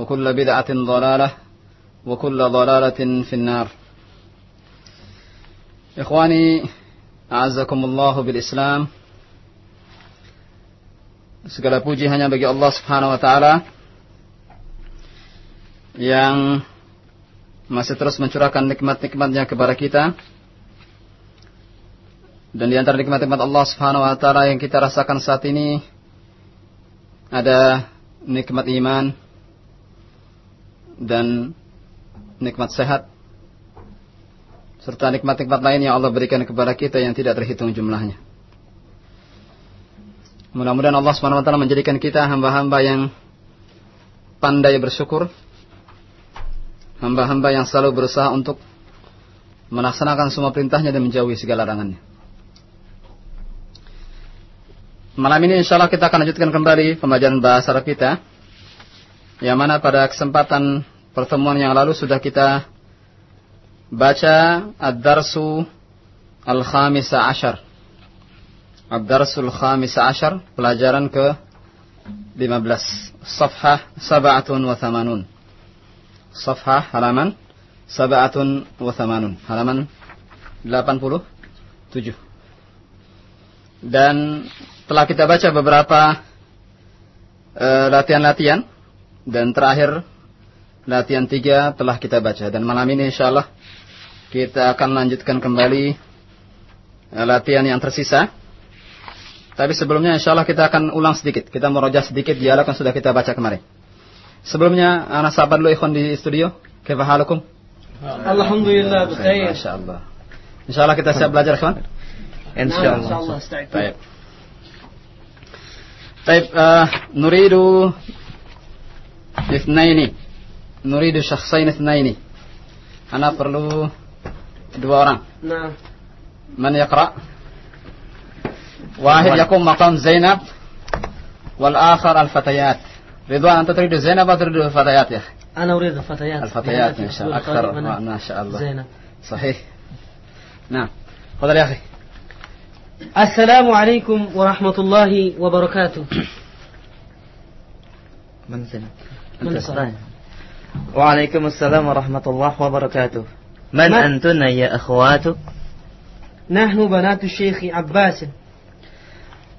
وكل بدعة ضلالة وكل ضلالة في النار إخواني أعزكم الله بالإسلام Segala puji hanya bagi Allah Subhanahu wa taala yang masih terus mencurahkan nikmat-nikmatnya kepada kita. Dan di antara nikmat-nikmat Allah Subhanahu wa taala yang kita rasakan saat ini ada nikmat iman dan nikmat sehat serta nikmat-nikmat lain yang Allah berikan kepada kita yang tidak terhitung jumlahnya. Mudah-mudahan Allah taala menjadikan kita hamba-hamba yang pandai bersyukur, hamba-hamba yang selalu berusaha untuk melaksanakan semua perintahnya dan menjauhi segala larangannya. Malam ini insya Allah kita akan lanjutkan kembali pembelajaran bahasa Arab kita. Yang mana pada kesempatan pertemuan yang lalu sudah kita baca Ad-Darsu Al-Khamisa Ashar. Ad-Darsul Khamisa Ashar, pelajaran ke 15. Safhah Sab'atun wa Thamanun. Safhah halaman Sab'atun wa Thamanun. Halaman 87. Dan telah kita baca beberapa latihan-latihan uh, dan terakhir latihan tiga telah kita baca dan malam ini insya Allah kita akan lanjutkan kembali uh, latihan yang tersisa. Tapi sebelumnya insya Allah kita akan ulang sedikit. Kita merojah sedikit dialog yang sudah kita baca kemarin. Sebelumnya anak sahabat dulu ikhwan di studio. Kefahalukum? Alhamdulillah, bukhair. Insya Allah. Insya Allah kita siap belajar kawan. insya Allah Baik. طيب آه نريد اثنين نريد شخصين اثنين. أنا perlu dua orang نعم. من يقرأ؟ واحد يقوم مقام زينب والآخر الفتيات. رضوان أنت تريد زينب أو تريد الفتيات يا أخي؟ أنا أريد الفتيات. الفتيات إن شاء الله. أكثر. ما شاء الله. زينب. صحيح. نعم. تفضل يا أخي. السلام عليكم ورحمة الله وبركاته. من سنة من. وعليكم السلام ورحمة الله وبركاته. من أنتن يا أخوات نحن بنات الشيخ عباس.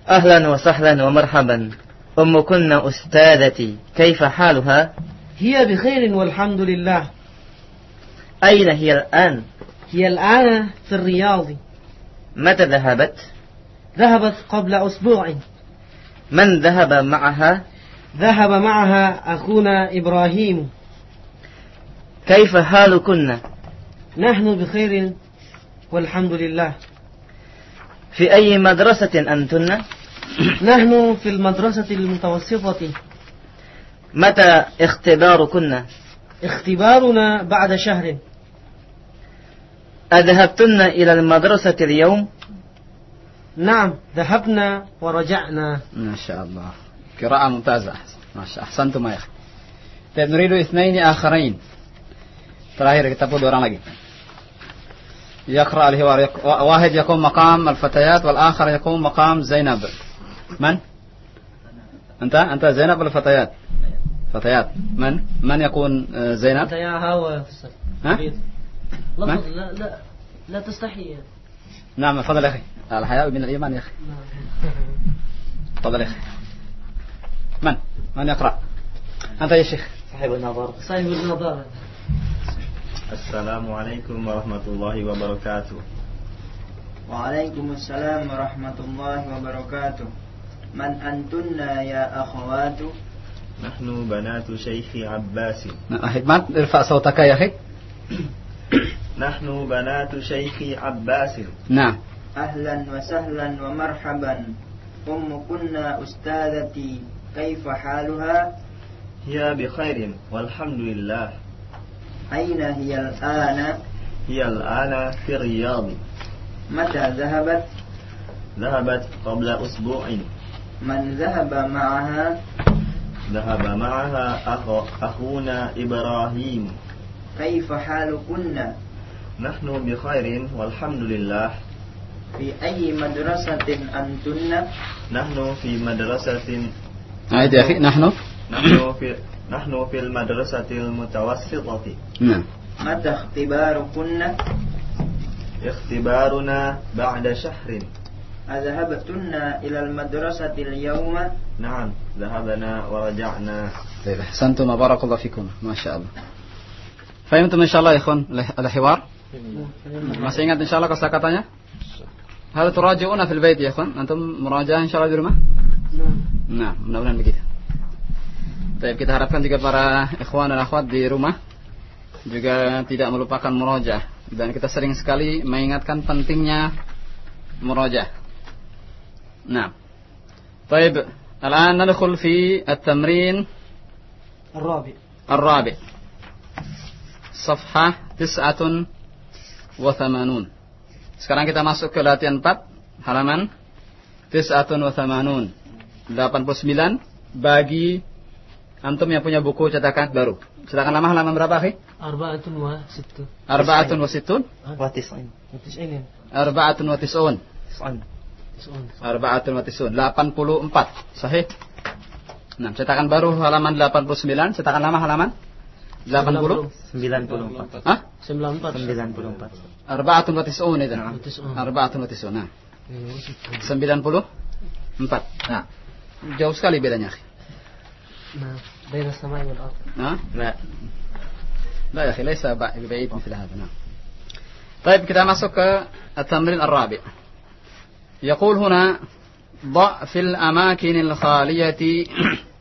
أهلا وسهلا ومرحبا. أمكن أستاذتي كيف حالها؟ هي بخير والحمد لله. أين هي الآن؟ هي الآن في الرياض. متى ذهبت؟ ذهبت قبل أسبوع. من ذهب معها؟ ذهب معها أخونا إبراهيم. كيف حالكن نحن بخير والحمد لله. في أي مدرسة أنتن؟ نحن في المدرسة المتوسطة. متى اختباركن؟ اختبارنا بعد شهر. أذهبتن إلى المدرسة اليوم؟ نعم ذهبنا ورجعنا. ما شاء الله. قراءة ممتازة ما شاء أحسنتم يا أخي. طيب نريد اثنين آخرين. Terakhir kita pun dua orang lagi. يقرأ الحوار يق- واحد يقوم مقام الفتيات والآخر يقوم مقام زينب من؟ أنت أنت زينب ولا فتيات؟ فتيات من؟ من يكون زينب؟ أنت يا هوا. ها؟ لا لا لا تستحي نعم تفضل يا أخي الحياء من الإيمان يا أخي تفضل يا أخي من؟ من يقرأ؟ أنت يا شيخ صاحب النظر صاحب النظارة Assalamualaikum warahmatullahi wabarakatuh. Waalaikumsalam warahmatullahi wabarakatuh. Man antunna ya akhawatu? Nahnu banatu Syekhi Abbas. Nah, Ahmad, irfa sautaka ya akhi. Nahnu banatu Syekhi Abbas. Nah. Ahlan wa sahlan wa marhaban. Ummukunna ustadati. Kaifa haluha? Ya bi khairin walhamdulillah. أين هي الآن؟ هي الآن في الرياض. متى ذهبت؟ ذهبت قبل أسبوع. من ذهب معها؟ ذهب معها أخو أخونا إبراهيم. كيف حالكن؟ نحن بخير والحمد لله. في أي مدرسة أنتن؟ نحن في مدرسة عيد يا أخي نحن؟ نحن في نحن في المدرسة المتوسطة نعم متى اختباركن اختبارنا بعد شهر أذهبتن إلى المدرسة اليوم نعم ذهبنا ورجعنا طيب أحسنتم بارك الله فيكم ما شاء الله فهمتم إن شاء الله يا إخوان الحوار masih ingat insya Allah kosakatanya hal turaji'una fil bait ya ikhwan antum murajaah insya Allah di rumah nah mudah-mudahan begitu Baik, kita harapkan juga para ikhwan dan akhwat di rumah juga tidak melupakan murojaah dan kita sering sekali mengingatkan pentingnya murojaah. Nah. طيب الآن ندخل في التمرين الرابع الرابع صفحة تسعة وثمانون Sekarang kita masuk ke latihan 4 halaman Tis'atun wa thamanun 89 bagi Antum yang punya buku cetakan baru. cetakan lama halaman berapa, akhi? Arba'atun wa situn. Arba'atun wa situn? Wa tis'in. Arba'atun wa tis'un. Tis'un. Arba'atun wa tis'un. 84. Sahih? Nah, cetakan baru halaman 89, cetakan lama halaman 80 94. Hah? 94. 94. Arba'atun wa tis'un itu. Nah. Arba'atun wa tis'un. Nah. Iya, 94. Nah. Jauh sekali bedanya, akhi. Nah. بين السماء والأرض. Nah, لا. لا يا أخي ليس بعيد مثل هذا نعم. طيب كده مسك التمرين الرابع. يقول هنا ضع في الأماكن الخالية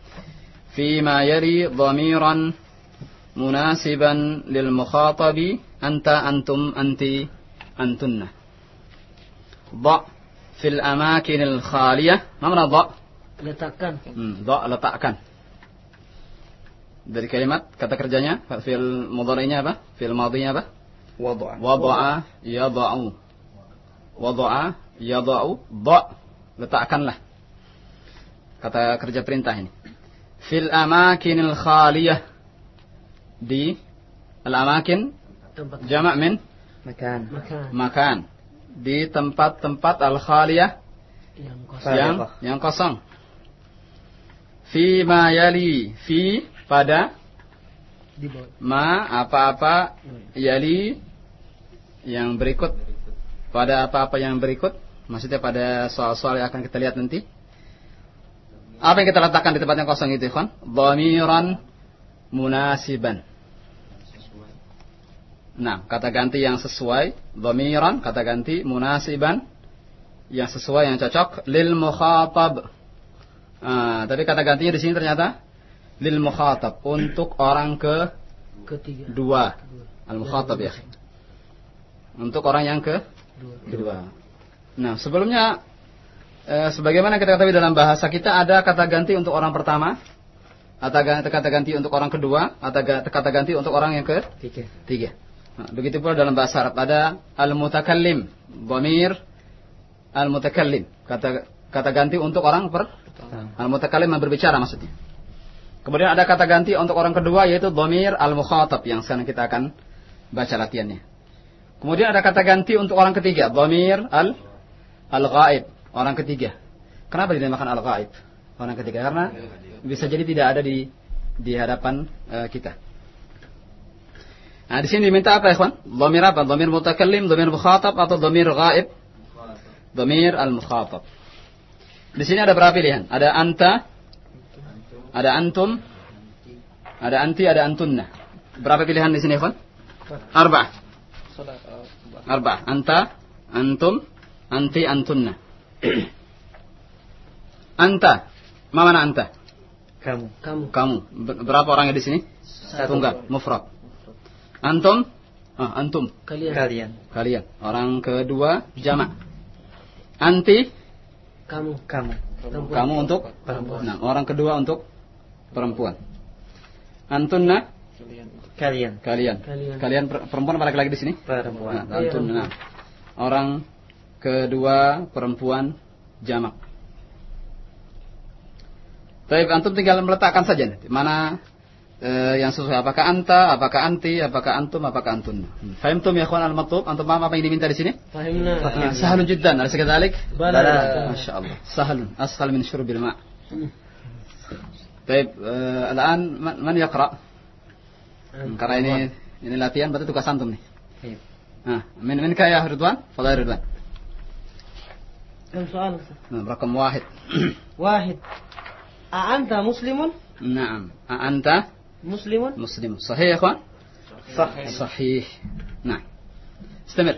فيما يلي ضميرا مناسبا للمخاطب أنت أنتم أنت أنتن. ضع في الأماكن الخالية ما معنى ضع؟ Hmm, dha letakkan. dari kalimat kata kerjanya fil mudhari'nya apa? Fil madhinya apa? Wada'a. Wada'a yada'u. Wada'a yada'u da' letakkanlah. Kata kerja perintah ini. Fil amakinil khaliyah di al amakin jamak min makan. Makan. Di tempat-tempat al khaliyah yang kosong. Yang, yang kosong. Fi ma yali fi pada ma apa-apa yali yang berikut. Pada apa-apa yang berikut maksudnya pada soal-soal yang akan kita lihat nanti. Apa yang kita letakkan di tempat yang kosong itu ikhwan? Dhamiran munasiban. Nah kata ganti yang sesuai. Dhamiran kata ganti munasiban. Yang sesuai yang cocok. Lil mukhatab. Ah, tapi kata gantinya di sini ternyata lil mukhatab untuk orang ke ketiga. dua. Al mukhatab ya. Untuk orang yang ke dua. Nah sebelumnya eh, sebagaimana kita ketahui dalam bahasa kita ada kata ganti untuk orang pertama atau kata ganti untuk orang kedua atau kata ganti untuk orang yang ke tiga. tiga. Nah, begitu pula dalam bahasa Arab ada al mutakallim dhamir al mutakallim kata kata ganti untuk orang per al mutakallim yang berbicara maksudnya Kemudian ada kata ganti untuk orang kedua yaitu dhamir al-mukhatab yang sekarang kita akan baca latihannya. Kemudian ada kata ganti untuk orang ketiga, dhamir al al-ghaib, orang ketiga. Kenapa dinamakan al-ghaib? Orang ketiga karena bisa jadi tidak ada di di hadapan eh, kita. Nah, di sini diminta apa ya, kawan? Dhamir apa? Dhamir mutakallim, dhamir mukhatab atau dhamir ghaib? Dhamir al-mukhatab. Di sini ada berapa pilihan? Ada anta, ada antum, ada anti, ada antunna. Berapa pilihan di sini, kawan? Arba. Arba. Anta, antum, anti, antunna. anta. Ma mana anta? Kamu. Kamu. Kamu. Ber- Berapa orangnya di sini? Satu. Tunggal, mufrad. Antum? Ah, antum. Kalian. Kalian. Kalian. Orang kedua jamak. Anti, Kamu. Kamu. Perempuan. kamu untuk Perempuan. Nah, orang kedua untuk perempuan. Antunna kalian. Kalian. Kalian. Kalian perempuan apa laki-laki di sini? Perempuan. Nah, iya, antunna. Orang kedua perempuan jamak. Tapi antum tinggal meletakkan saja mana eh, yang sesuai apakah anta, apakah anti, apakah antum, apakah antun. Hmm. Fahimtum ya kawan al-matlub? Antum paham apa yang diminta di sini? Fahimna. Fahimna. Sahalun jiddan. Alasya kadalik? Bala. Masya Allah. Sahalun. Ashal min syurbil ma'. Hmm. طيب آه الآن من من يقرأ karena ini ini latihan berarti tugas antum nih Iya. nah min min kaya Ridwan fadai Ridwan كم سؤال nah, رقم واحد واحد أأنت مسلم نعم أنت مسلم مسلم صحيح يا إخوان Sahih. صحيح نعم استمر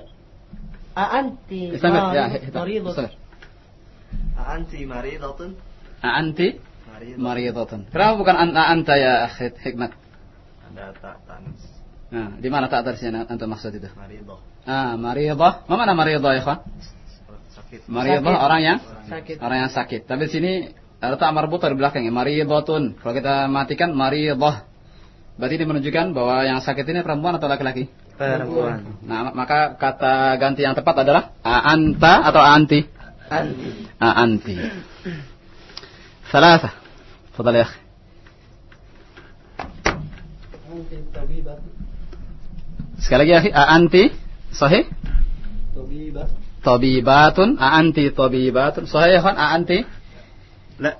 أأنت استمر يا مريض- مريضة استمر Anti maridatun Maridatan. Kenapa bukan anta anta ya hikmat? Ada tak tanis. Nah, di mana tak tanisnya anta maksud itu? Maridah. Ah, maridah. Mana mana maridah ya, Khan? Sakit. Maridah orang yang sakit. Orang yang sakit. Tapi sini eh, ada tak marbutah di belakangnya. Maridatun. Kalau kita matikan maridah. Berarti ini menunjukkan bahwa yang sakit ini perempuan atau laki-laki? Perempuan. Nah, maka kata ganti yang tepat adalah anta atau anti? Anti. Anti. Salah. تفضل يا أخي أنت طبيبة sekali lagi ya أخي a anti sahih طبيبة tabibatun a anti tabibatun sahih ya kan a anti La.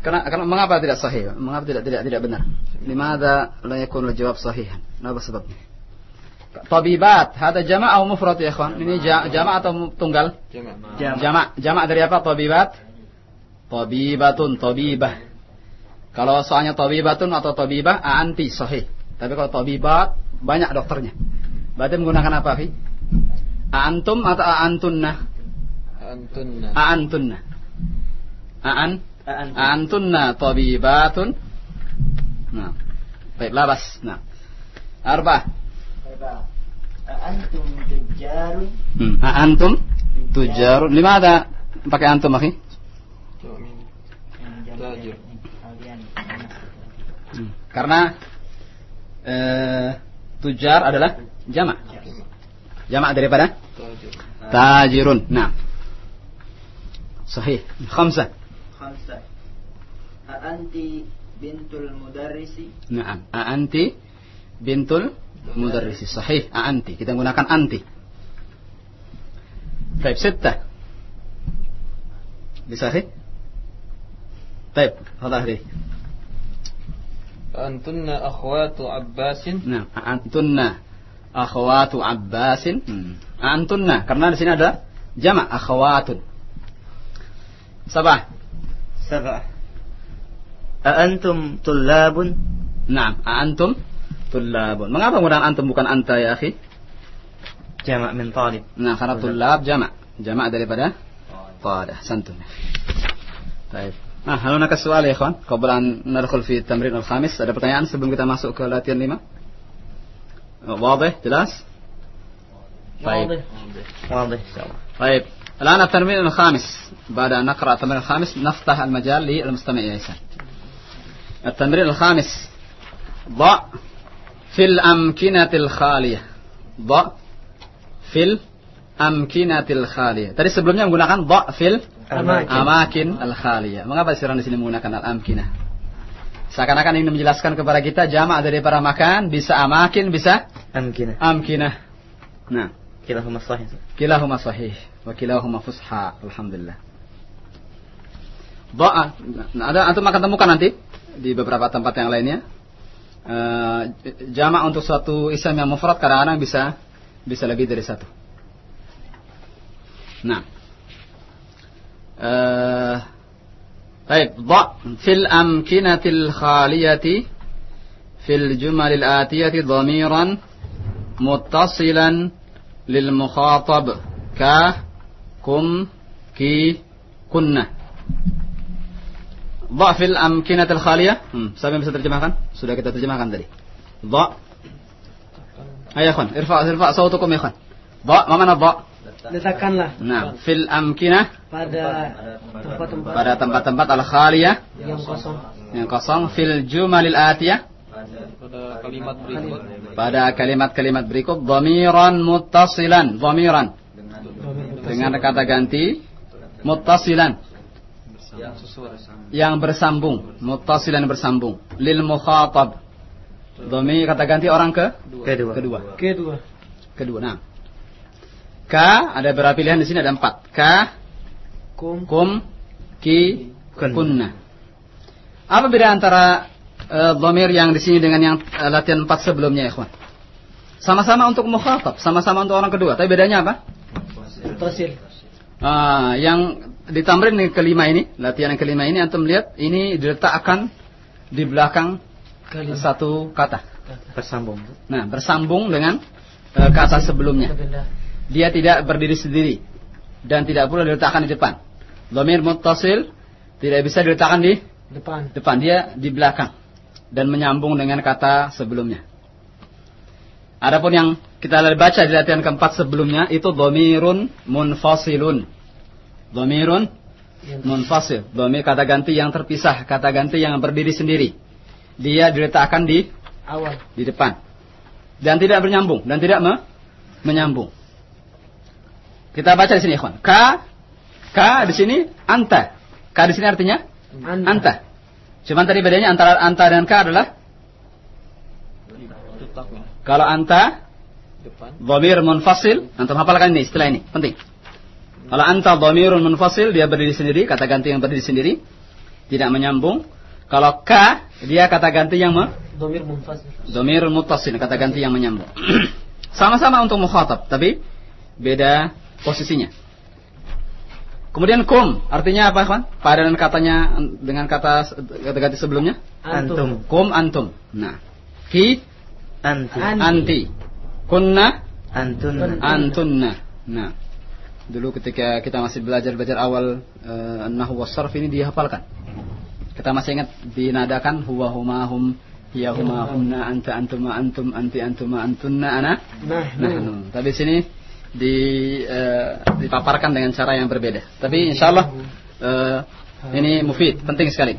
Karena, karena mengapa tidak sahih? Mengapa tidak tidak tidak benar? Limadha la yakunu jawab sahihan? Apa sebabnya? Tabibat, hada jama' atau mufrad ya ikhwan? Ini ja- jama' atau mu- tunggal? Jam. Jama'. Jama' dari apa? Tabibat? Tabibatun, tabibah. Kalau soalnya tabibatun atau tabibah anti sahih. Tapi kalau tabibat banyak dokternya. Berarti menggunakan apa, Fi? Antum atau antunna? Antunna. Antunna. Aan? Tobi tabibatun. Nah. Baik, labas. Nah. Arba. Arba. Antum tujarun. Hmm. Aantum tujarun. Limada pakai antum, akhi? Karena eh, tujar adalah jamak. Jamak daripada Tajir. tajirun. Nah. Sahih. Khamsah. خمسة أأنت بنت المدرس Naam. Anti bintul mudarrisi. Sahih. Anti. Kita menggunakan anti. Baik, ستة. Bisa, akhi? طيب هذا هذه Antunna akhwatu Abbasin. Nah, antunna akhwatu Abbasin. Hmm. Antunna karena di sini ada jamak akhwatun. Sabah. Sabah. Antum tullabun? Nah, Antum tullabun. Mengapa mudah antum bukan anta ya, akhi? Jamak min talib. Nah, karena tullab jamak. Jamak daripada talib. Santun. Baik. Nah, hal هناك سؤال يا اخوان قبل ان ندخل في التمرين الخامس ada pertanyaan sebelum kita masuk ke latihan 5 واضح jelas طيب واضح واضح إن شاء الله طيب الآن التمرين الخامس بعد أن نقرأ التمرين الخامس نفتح المجال للمستمع يا إيسان التمرين الخامس ضع في الأمكنة الخالية ضع في الأمكنة الخالية tadi sebelumnya menggunakan ضع fil Amakin. amakin al-khaliyah mengapa sekarang di sini menggunakan al-amkinah seakan-akan ingin menjelaskan kepada kita jamak daripada makan bisa amakin bisa Amkinah. Amkinah. Nah, Kilahuma sahih. kilahuma sahih wa kilahuma fusha. Alhamdulillah. Doa. Nah, ada antum akan temukan nanti di beberapa tempat yang lainnya. Eh, jamak untuk suatu isim yang mufrad kadang-kadang bisa bisa lebih dari satu. Nah. آه، طيب ضع في الأمكنة الخالية في الجمل الآتية ضميرا متصلا للمخاطب ك كم كي كنا ضع في الأمكنة الخالية سبب بس ترجمهكان سودا kita terjemahkan tadi ضع أي أخوان ارفع ارفع صوتكم يا أخوان. ضع ما معنى ضع Letakkanlah Nah, fil amkinah pada tempat-tempat pada tempat-tempat al-khaliyah yang kosong. yang kosong fil jumalil atiyah. Pada kalimat berikut. pada kalimat-kalimat berikut dhamiran muttasilan. Dhamiran dengan kata ganti muttasilan. Yang bersambung. Muttasilan bersambung. Lil mukhatab. Dhamir kata ganti orang ke? Kedua. kedua. Kedua. kedua nah ka ada berapa pilihan di sini ada empat ka Kum. kum ki Kun. kunna apa beda antara uh, dhamir yang di sini dengan yang eh, latihan empat sebelumnya ya ikhwan sama-sama untuk mukhatab sama-sama untuk orang kedua tapi bedanya apa Tosil. Ah, yang ditamrin yang kelima ini, latihan yang kelima ini antum lihat ini diletakkan di belakang Kalimat. satu kata. Bersambung. Nah, bersambung dengan eh, kata sebelumnya. Dia tidak berdiri sendiri dan tidak pula diletakkan di depan. Dhamir muttasil tidak bisa diletakkan di Depan. depan, dia di belakang dan menyambung dengan kata sebelumnya. Adapun yang kita baca di latihan keempat sebelumnya itu dhamirun munfasilun. Dhamirun Yang munfasil, dhamir kata ganti yang terpisah, kata ganti yang berdiri sendiri. Dia diletakkan di awal. di depan dan tidak bernyambung dan tidak me- menyambung. Kita baca di sini, ikhwan. Ka ka di sini anta. Ka di sini artinya Anta. anta. Cuman tadi bedanya antara anta dan ka adalah kalau anta dhamir munfasil, antum hafalkan ini istilah ini, penting. Kalau anta dhamirun munfasil, dia berdiri sendiri, kata ganti yang berdiri sendiri, tidak menyambung. Kalau ka, dia kata ganti yang me, Domir munfasil. Dhamirul muttasil, kata ganti yang menyambung. Sama-sama untuk mukhatab, tapi beda posisinya. Kemudian kum, artinya apa, kawan? Padanan katanya dengan kata kata ganti sebelumnya? Antum. Kum antum. Nah, ki Anti. An- anti. Kunna Antun. antunna. Nah, dulu ketika kita masih belajar-belajar awal uh, nahwu wasarf ini dihafalkan. Kita masih ingat dinadakan huwa huma hum hiya huma humna anta antuma antum anti antuma antunna ana Nah, nahnu. Tapi sini di eh, dipaparkan dengan cara yang berbeda. Tapi insyaallah eh, ini mufid, penting sekali.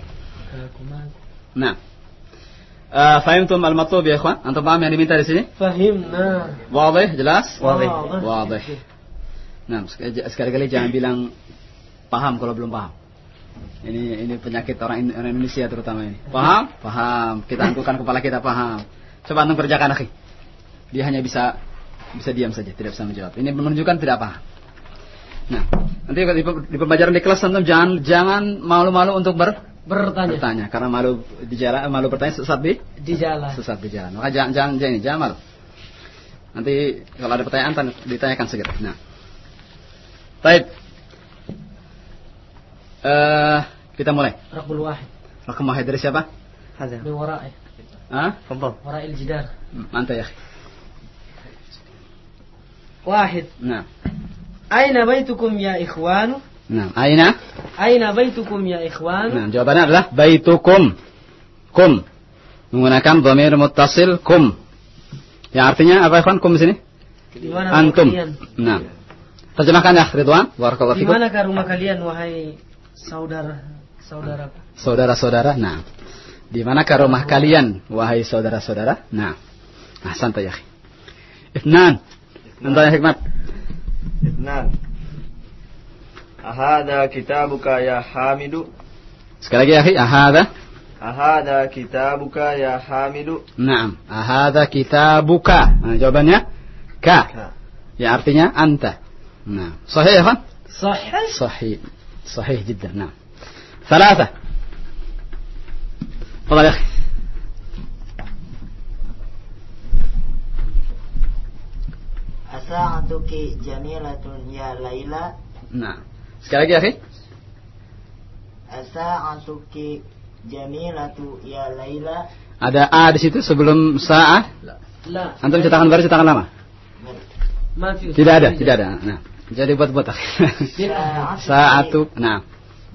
Nah, uh, fahimtum al-matlub ya ikhwan? Antum paham yang diminta di sini? Fahimna. Wadih, jelas? Wadih. Wadih. Nah, sekali- sekali-kali jangan bilang paham kalau belum paham. Ini ini penyakit orang, In- orang Indonesia terutama ini. Paham? Paham. Kita angkuhkan kepala kita paham. Coba antum kerjakan akhi. Dia hanya bisa bisa diam saja, tidak bisa menjawab. Ini menunjukkan tidak paham. Nah, nanti di, di pembelajaran di kelas antum jangan jangan malu-malu untuk ber, Bertanya. bertanya karena malu di jalan malu bertanya sesat di Di jalan. sesat di jalan. Maka jangan jangan jangan, jangan malu. Nanti kalau ada pertanyaan tan- ditanyakan segera. Nah. Baik. Eh, kita mulai. Rakbul wahid. Rakam wahid dari siapa? Hada. Min wara'i. Hah? Tafadhal. Wara'il jidar. Anta ya. Wahid. Nah. Aina baitukum ya ikhwanu? Nah, aina? Aina baitukum ya ikhwanu? Nah, jawabannya adalah baitukum. Kum. Menggunakan dhamir muttasil kum. Yang artinya apa ikhwan kum di sini? Di Antum. kalian? Nah. Terjemahkan ya Ridwan. Barakallahu Di fikum. manakah rumah kalian wahai saudara saudara? Saudara-saudara. Nah. Di manakah rumah kalian wahai saudara-saudara? Nah. Nah, santai ya. Ifnan. Tentang hikmat. Itnan. Ahada kitabuka ya Hamidu. Sekali lagi ya, akhi, ahada. Ahada kitabuka ya Hamidu. Naam, ahada kitabuka. Nah, jawabannya ka. Ya artinya anta. Nah, sahih ya kan? Sahih. Sahih. Sahih jiddan. Nah. Tiga. Tafadhal ya akhi. sa'atuki jamilatun ya Laila. Nah, sekali lagi ya, akhi. Sa'atuki jamilatu ya Laila. Ada a di situ sebelum sa'ah? La. Antum cetakan baru cetakan lama? Tidak ada, tidak ada. Nah, jadi buat-buat akhi. Sa'atu. Nah.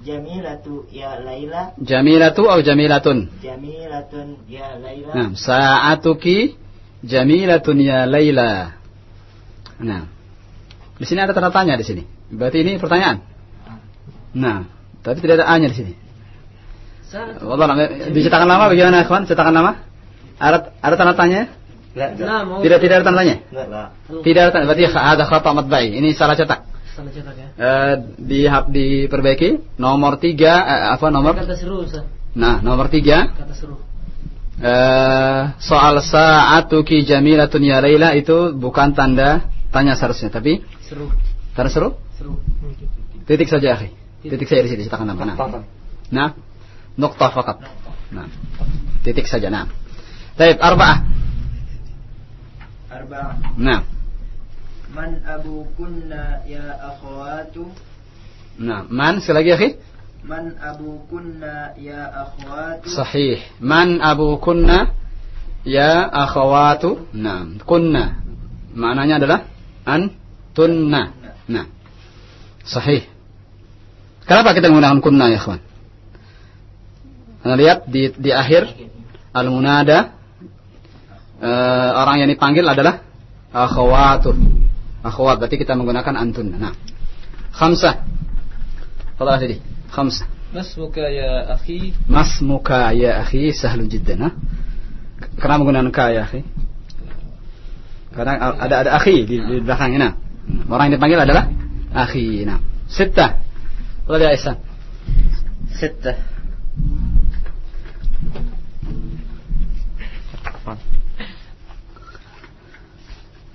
Jamilatu ya Laila. Jamilatu atau jamilatun? Jamilatun ya Laila. Nah, sa'atuki jamilatun ya Laila. Nah, di sini ada tanda tanya di sini. Berarti ini pertanyaan. Nah, tapi tidak ada a-nya di sini. Wallah, dicetakan lama bagaimana, kawan? Cetakan lama? Ada ada tanda tanya? Nah, tidak tidak ada tanda tanya? Tidak ada. Berarti ada khata matbai. Ini salah cetak. Salah cetak ya. Uh, di diperbaiki nomor tiga eh, apa nomor kata seru nah nomor tiga kata seru eh, soal saatuki jamilatun ya Laila itu bukan tanda tanya seharusnya tapi seru. Karena seru? Seru. Titik saja, akhi. Titik saja di sini, silakan nama. Nah. Nah. Nokta nah, fakat. Nah. Titik saja, nah. Baik, arba ah. Nah. Man abu kunna ya akhwatu? Nah, man sekali lagi, akhi. Man abu kunna ya akhwatu? Sahih. Man abu kunna ya akhwatu? Nah, kunna. Maknanya adalah antunna. Nah. Sahih. Kenapa kita menggunakan kunna ya kawan? Anda lihat di, di akhir al-munada uh, orang yang dipanggil adalah akhwatuh. Akhwat berarti kita menggunakan antunna. Nah. Khamsa. Kalau tadi, khamsa. Masmuka ya akhi. Masmuka ya akhi sahlun jiddan. Kenapa menggunakan ka ya akhi? Kadang ada ada akhi di, di belakangnya. Nah. Orang yang dipanggil adalah akhi. Nah. Sitta. Kalau dia Ihsan. Sitta.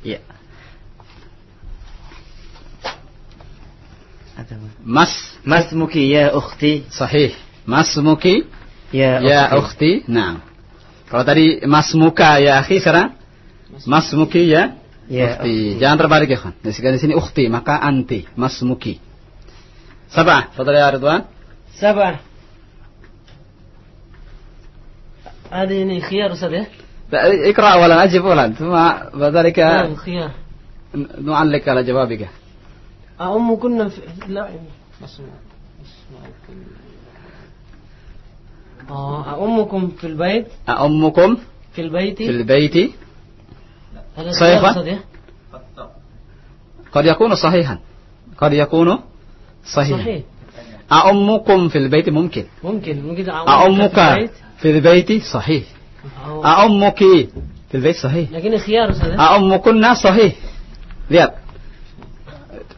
Ya. Mas Mas Muki ya ukhti. Sahih. Mas Muki ya, ya ukhti. ukhti. Nah. Kalau tadi Mas Muka ya akhi sekarang masmuki ya? Ya, ukhti. Jangan terbalik ya, kan. Di sini di sini ukhti, maka anti, masmuki. Sabah, fadal ya Ridwan. سبعة هذه خيار يا اقرأ أولا أجب أولا ثم بعد ذلك خيار نعلق على جوابك أم كنا في لا أمكم في البيت أمكم في البيت في البيت Sahih kan? Qad yakunu sahihan. Qad yakunu sahihan. Sahih. A'ummukum fil baiti mungkin. Mungkin, mungkin a'ummuka fil baiti sahih. A'ummuki fil baiti sahih. Lakin khiyar Ustaz. Ya? A'ummukunna sahih. Lihat.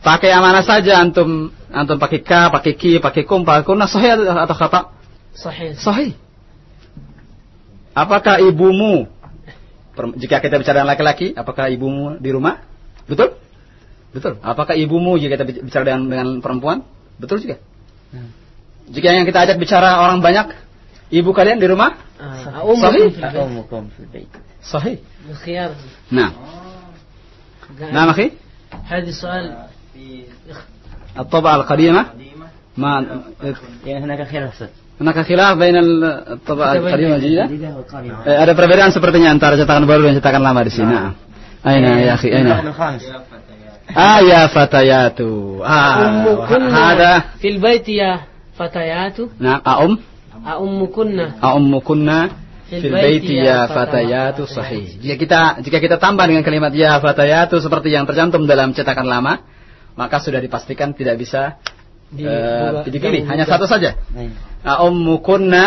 Pakai amanah saja antum antum pakai ka, pakai ki, pakai kum, pakai kunna sahih atau kata? Sahih. Sahih. Apakah ibumu jika kita bicara dengan laki-laki, apakah ibumu di rumah? Betul? Betul. Apakah ibumu jika kita bicara dengan, dengan perempuan? Betul juga. Jika yang kita ajak bicara orang banyak, ibu kalian di rumah? آه، أمكم صحيح. في البيت أمكم في البيت Sahih. خيار Nah, nah akhi, هذا السؤال Fi الطبعة القديمة qadimah ما يعني هناك خلاف maka khilaf bainal tabaqat qadimah jadidah. Eh, ada perbedaan sepertinya antara cetakan baru dan cetakan lama di sini. Nah. Nah. Aina ya akhi, aina. Ah ya fatayatu. Ah, hada fil baiti ya fatayatu. Nah, aum. Aummukunna. kunna fil baiti ya, ya fatayatu sahih. Jika kita jika kita tambah dengan kalimat ya fatayatu seperti yang tercantum dalam cetakan lama, maka sudah dipastikan tidak bisa Di- eh, buka- dipilih, jangan hanya buka. satu saja. أي. Aummukunna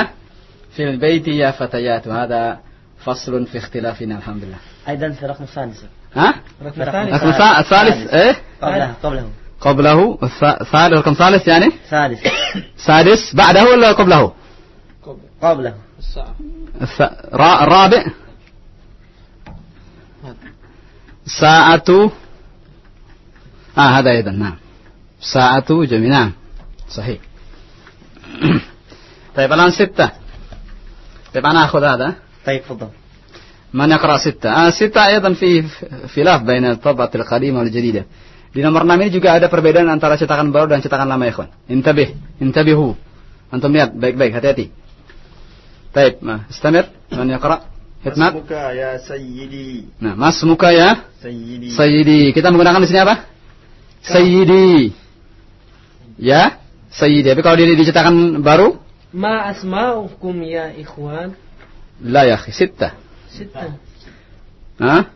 fil baiti ya fatayatu. Hada faslun fi ikhtilafina alhamdulillah. أيضا في الرقم الثالث ها؟ الرقم الرقم الثالث الرقم الثالث ايه؟ قبله قبله قبله الث- ثالث رقم ثالث يعني ثالث سادس بعده ولا قبله قبله الساعة الث- را الرابع ساعة آه هذا أيضا نعم ساعة جميع نعم صحيح طيب الآن ستة طيب أنا أخذ هذا طيب تفضل من يقرأ ستة آه ستة أيضا في خلاف بين الطبعة القديمة والجديدة di nomor 6 ini juga ada perbedaan antara cetakan baru dan cetakan lama ya kawan. Intabih, intabihu. Antum lihat baik-baik, hati-hati. Baik, nah, istamir, man yaqra. Hikmat. Masmuka ya sayyidi. Nah, mas muka ya, Sayyidi. Sayyidi. Kita menggunakan di sini apa? Sayyidi. Ya, Sayyidi. Tapi kalau di, dicetakan baru, ما أسماؤكم يا إخوان la ya, akhi, sitta. ستة Hah?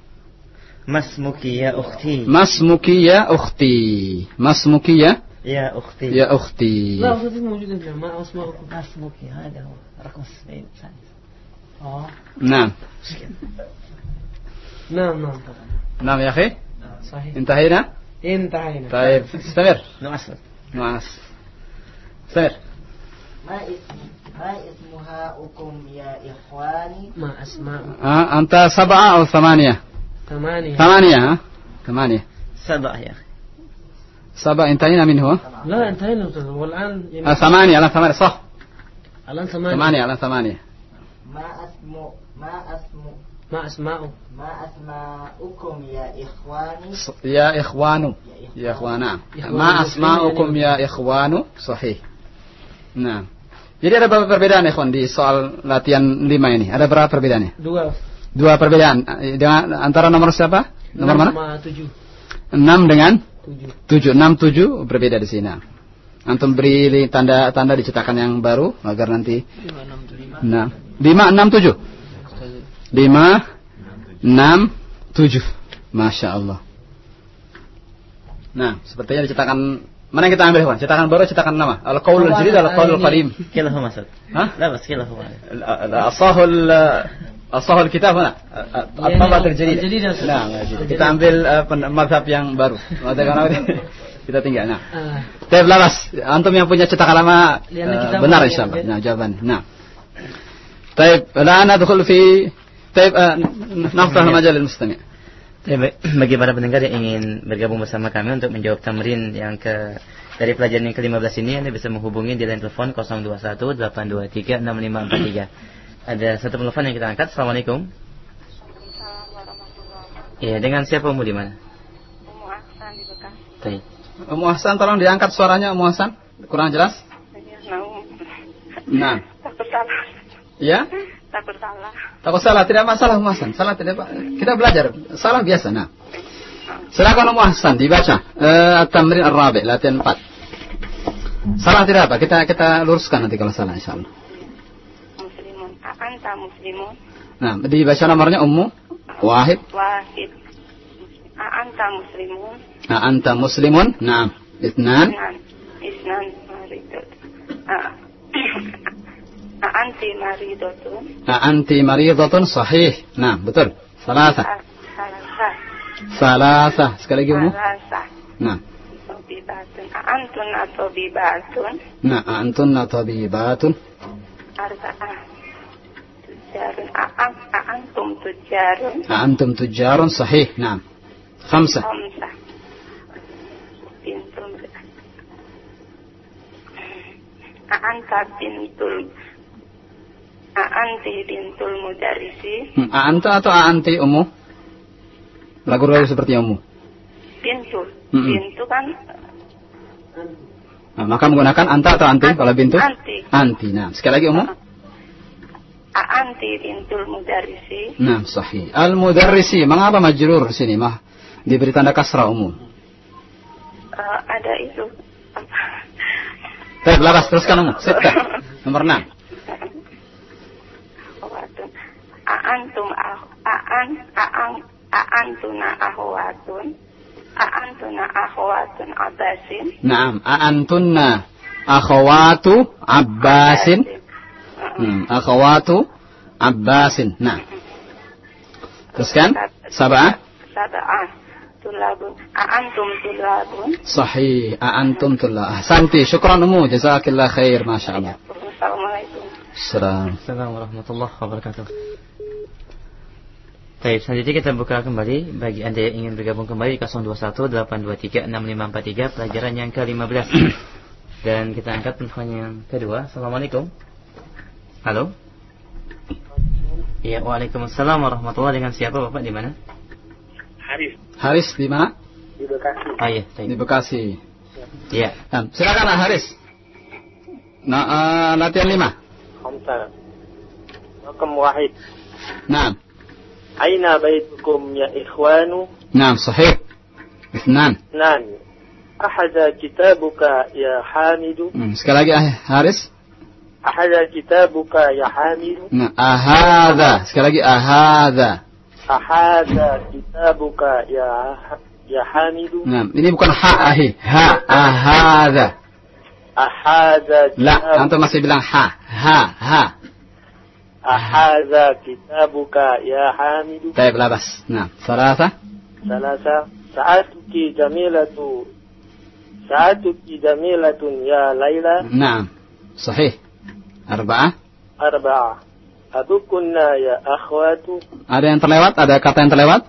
Masmuki ya ukhti. Masmuki ya ukhti. Masmuki ya, Ya ukhti. ya ukhti. لا أستاذ موجودة هنا ما أسماؤكم اسمك هذا هو رقم 70 آه نعم نعم نعم نعم يا أخي صحيح انتهينا انتهينا طيب استمر Nu'asr. معاس استمر ما اسم ما اسم هاؤكم يا إخواني ما أسماء آه أنت سبعة أو ثمانية ثمانية ثمانية ها ثمانية Sabah ya. سبعة انتهينا منه لا انتهينا أستاذ والآن يعني آه ثمانية الآن ثمانية صح الآن ثمانية ثمانية الآن ثمانية ما اسم ما اسم ما أسماء ما أسماؤكم يا إخواني ص- يا إخوان يا إخوان نعم ما أسماؤكم يا إخوان صحيح نعم Jadi ada berapa perbedaan ikhwan di soal latihan lima ini? Ada berapa perbedaannya? dua Dua perbedaan. Eh, Dengan antara nomor siapa? Nomor mana? sama tujuh Enam dengan tujuh tujuh. Enam tujuh berbeda di sini. Antum beri li- tanda tanda dicetakan yang baru agar nanti. Nah, lima enam tujuh. lima, enam, tujuh. Masya Allah. Nah, sepertinya dicetakan mana yang kita ambil Ikhwan? Cetakan baru cetakan lama. Al qaulul jadid al qaulul qadim. Kilahum masuk. Hah? La bas kilahum. Asahul uh, asahul kitab mana? At-tabah terjadi. Nah, kita ambil uh, mazhab yang baru. Mazhab yang kita tinggal. Nah. Tapi Lawas, antum yang punya cetakan lama uh, benar insyaallah. Nah, jawaban. Nah. Baik, la nadkhul fi Baik, uh, eh, nafkah iya. majalah mustami. Baik, bagi para pendengar yang ingin bergabung bersama kami untuk menjawab tamrin yang ke dari pelajaran yang ke-15 ini Anda bisa menghubungi di line telepon 021 823 6543. Ada satu telepon yang kita angkat. Assalamualaikum. Assalamualaikum. Iya, dengan siapa Umu di mana? Umu Ahsan di Bekasi. Baik. Umu Ahsan tolong diangkat suaranya Umu Ahsan. Kurang jelas? Iya, nah. Ya? Takut salah. Takut salah, tidak masalah Ummu Hasan. Salah tidak Pak. Kita belajar. Salah biasa. Nah. Silakan Ummu Hasan dibaca. Eh, At-Tamrin Ar-Rabi, latihan 4. Salah tidak apa? Kita kita luruskan nanti kalau salah insyaallah. Muslimun. Anta muslimun. Nah, dibaca nomornya Ummu Wahid. Wahid. Anta muslimun. Nah, anta muslimun. Nah, itnan. Isnan. Isnan maridot. Anti maridotun. Nah, anti maridatun sahih. Nah, betul. Salasa. Salasa. Salasa. Sekali lagi Ummu. Salasa. Nah. Tobibatun. Antun atau bibatun. Nah, antunna tabibatun. Arba'ah. Tujarun. A'am. A'antum tujarun. Antum tujarun sahih. Nah. Khamsah. Khamsah. Bintul A'anta bintul A'anti bintul mudarisi Hmm, Anta atau anti Ummu? Lagu-lagu seperti Ummu. Bintul Mm-mm. Bintu kan Nah, maka menggunakan anta atau anti kalau bintu? Anti Anti. Nah, sekali lagi umum. A'anti bintul mudarisi Nah, sahih. Al-mudarrisi. Mengapa majrur sini? Mah diberi tanda kasrah umum. Eh, Ada itu Baik, laras teruskan umum. Sitta. Nomor 6. Ahwatun A'antum ah- A'an A'an A'antuna ahwatun A'antuna ahwatun abasin Naam, a'antunna akhawatu Abbasin. Hmm, akhawatu Abbasin. Nah. Teruskan. Sabah. Sab'ah tulabun A'antum tulabun Sahih. A'antum tullah. Ahsanti. Syukran umu. Jazakillah khair. Masya Allah. Assalamualaikum. Assalamualaikum warahmatullahi wabarakatuh. Baik, selanjutnya kita buka kembali bagi Anda yang ingin bergabung kembali 0218236543 pelajaran yang ke-15. Dan kita angkat penelpon yang kedua. Assalamualaikum. Halo. ya Waalaikumsalam warahmatullahi dengan siapa Bapak di mana? Haris. Haris di mana? Di Bekasi. Ah, iya, di Bekasi. Iya. Nah, silakan Haris. Nah, uh, latihan lima. Hamzah. Rakam wahid. Nah. أين بيتكم يا إخوان؟ نعم صحيح. اثنان. اثنان. أحد كتابك يا حامد؟ نعم، سكالاجي آه، هارس أحد كتابك يا حامد؟ نعم، آه، أهذا سكالاجي آه، أهذا أهذا كتابك يا يا حامد؟ نعم إني بكون حاء أهي ها أهذا أهذا لا أنت ما سيبلان حا ها ها. أحد كتابك يا حامد Baik, labas. Nah, ثلاثة. ثلاثة ساعتك جميلة ساعتك جميلة يا ليلى نعم صحيح أربعة أربعة أبوكنا يا أخوات Ada yang terlewat? Ada kata yang terlewat?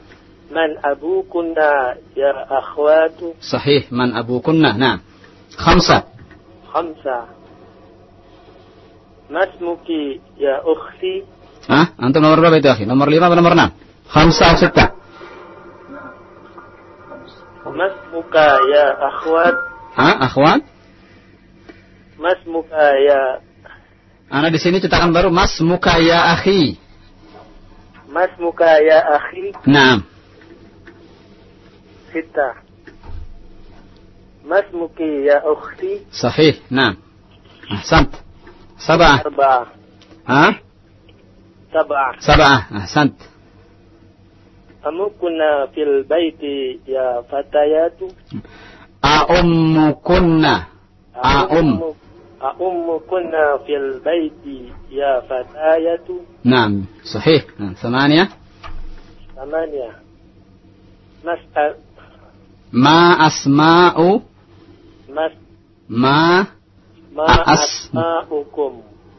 من أبوكنا يا أخوات صحيح من أبوكنا نعم خمسة خمسة Masmuki ya ukhti. Hah? Antum nomor berapa itu, akhi? Nomor lima atau nomor enam? Khamsah atau Mas Masmuka ya akhwat. Hah? Akhwat? Masmuka ya Ana di sini cetakan baru Mas Muka ya akhi. Mas Muka ya akhi. Naam. Sita. Mas Muki ya ukhti. Sahih. Naam. Ahsant. سبعة أربعة ها سبعة سبعة أحسنت أمكنا في البيت يا فتيات أأمكن أأم أأمكنا في البيت يا فتاية نعم صحيح نعم. ثمانية ثمانية مسأل ما أسماء مس ما ما أس- أسماؤكم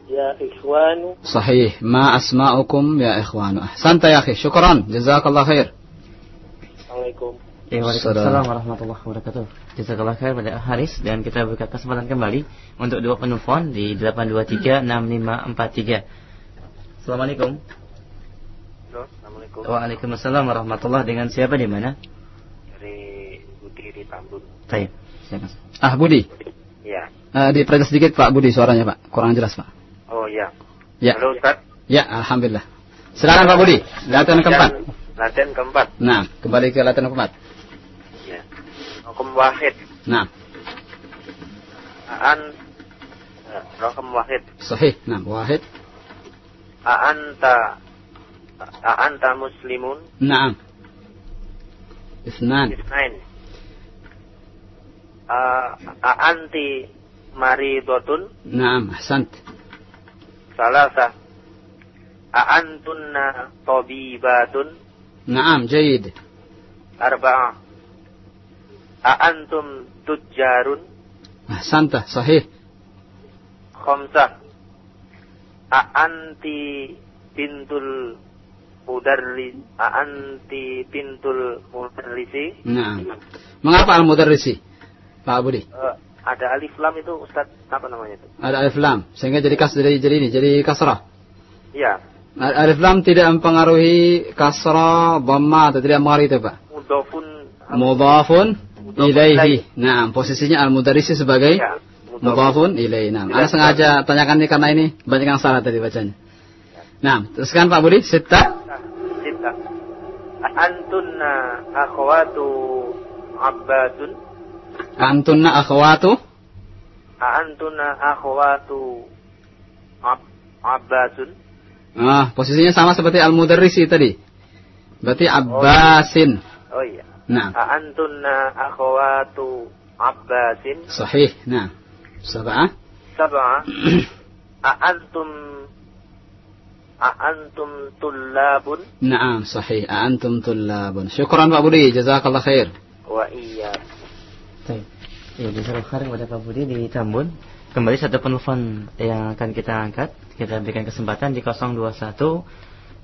يا إخوان صحيح ما أسماؤكم يا إخوان أحسنت يا أخي شكرا جزاك الله خير Assalamualaikum Ya, Waalaikumsalam warahmatullahi wabarakatuh. Jazakallah khair pada Haris dan kita buka kesempatan kembali untuk dua penelpon di 8236543. Assalamualaikum. Halo, Assalamualaikum Waalaikumsalam warahmatullahi dengan siapa di mana? Dari Budi di Tambun Baik. Silakan. Ah Budi Ya Eh, Diperjelas sedikit Pak Budi suaranya Pak. Kurang jelas Pak. Oh ya Ya. Halo Ustaz. Ya Alhamdulillah. Silakan Pak Budi. Latihan keempat. Latihan keempat. Nah kembali ke latihan keempat. Ya Rokom wahid. Nah. Aan eh, Rokom wahid. Sahih. Nah wahid. Aanta Aanta muslimun. Naam Isnan. Isnain A- Aanti maridotun? Naam Ahsant. Salasa. Aantunna tabibatun? Naam Jayid Arba'a. Aantum tujjarun? Ahsanta Sahih. Khamsah Aanti pintul mudarris Aanti pintul mudarrisi? Naam. Mengapa Al-Mudarrisi Pak Budi Eh, Ada alif lam itu Ustaz Apa namanya itu? Ada alif lam Sehingga jadi kas jadi, jadi ini Jadi kasrah Ya Alif lam tidak mempengaruhi kasrah Dhamma atau tidak mempengaruhi itu Pak Mudofun Mudhafun Mudhafun ilaihi. Nah, posisinya al-mudarrisi sebagai Ya mudhafun ilaihi. Nah, Tidak. Anda sengaja tanyakan ini karena ini banyak yang salah tadi bacanya. Nah, teruskan Pak Budi, sita. Sita Antunna akhwatu Abbasun Antunna akhwatu. Antunna akhwatu Ab Abbasun Ah, posisinya sama seperti al-mudarrisi tadi. Berarti Abbasin. Oh iya Nah, Antunna akhwatu Abbasin sahih. Nah, sab'ah. Sab'a Aantum Aantum tullabun Naam, sahih. Antum tullabun. Syukran Pak Budi, jazakallah khair. Wa iya Baik. Ya, diserahkan kepada Pak Budi di Tambun. Kembali satu penelpon yang akan kita angkat. Kita berikan kesempatan di 021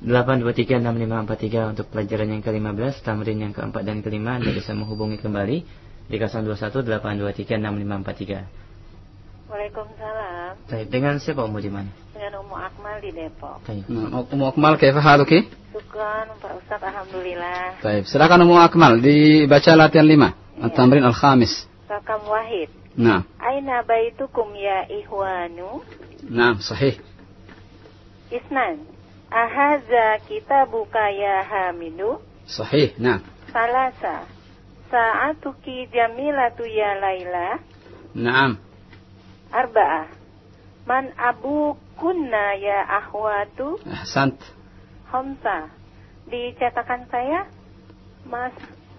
823 6543 untuk pelajaran yang ke-15, tamrin yang keempat dan kelima. Anda bisa menghubungi kembali di 021 823 6543. Waalaikumsalam. Baik, dengan siapa Umu di mana? Dengan Umu Akmal di Depok. Baik. Nah, Ummu Akmal kaifa haluki? Syukran Pak Ustaz, Alhamdulillah. Baik, silakan Ummu Akmal dibaca latihan 5. At-tamrin al-khamis. Rakam Wahid. Nah, Aina baitukum ya ihwanu? nah, sahih. Isnan. Ahaza kitabuka ya Hamidu? Sahih. Nah, Salasa. Sa'atuki jamilatu ya Laila? na'am. Arba'ah. Man abu kunna ya ahwatu? Ahsant. Hamsa. Di cetakan saya, Mas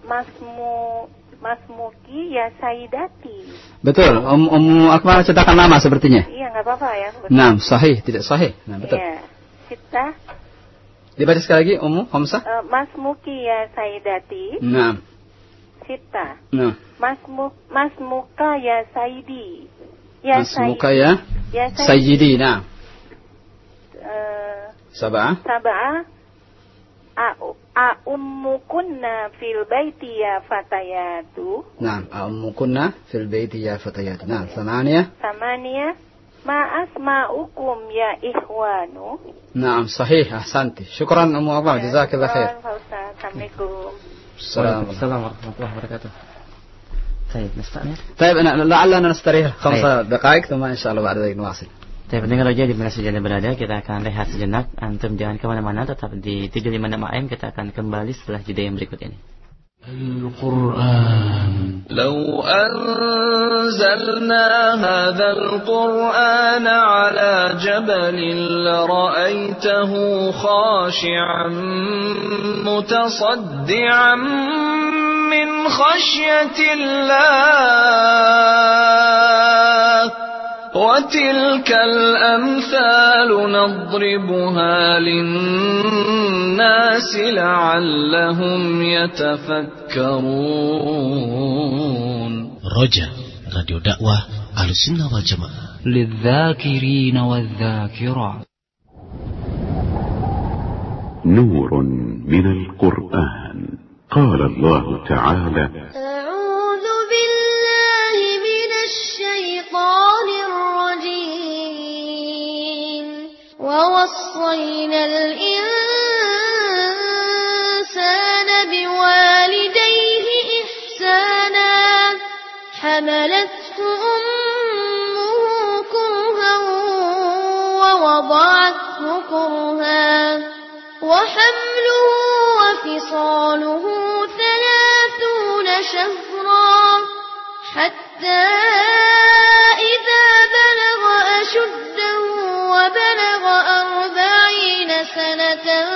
Masmu Masmuki ya Saidati. Betul, Om Ummu Akmal cetakan lama sepertinya. Iya, nggak apa-apa ya. betul. Nah, sahih, tidak sahih. Nah, betul. Iya. Sita, Dibaca sekali lagi Ummu Hamzah. eh, Masmuki ya Saidati. Nah, Sita. nah. Masmu Masmuka ya Saidi. Ya Masmuka Saidi. ya Ya Saidi. Nah, Eh, sabah. Sabah. A, أأمكن في البيت يا فتيات؟ نعم أأمكن في البيت يا فتيات. نعم ثمانية. ثمانية. ما أسمعكم يا إخوان؟ نعم صحيح أحسنت. شكرا أم أبا جزاك الله خير. السلام عليكم. السلام ورحمة الله وبركاته. طيب نستأمر طيب لعلنا نستريح خمسة طيب. دقائق ثم إن شاء الله بعد ذلك نواصل. Saya pendengar aja di mana saja Anda berada, kita akan rehat sejenak. Antum jangan kemana-mana, tetap di 756 AM. Kita akan kembali setelah jeda yang berikut ini. القرآن لو أنزلنا هذا القرآن على جبل لرأيته خاشعا متصدعا من خشية الله وتلك الأمثال نضربها للناس لعلهم يتفكرون. رجاء راديو دعوة على السنة والجماعة. للذاكرين والذاكرات. نور من القرآن. قال الله تعالى ووصينا الإنسان بوالديه إحسانا. حملته أمه كرها ووضعته كرها. وحمله وفصاله ثلاثون شهرا حتى أربعين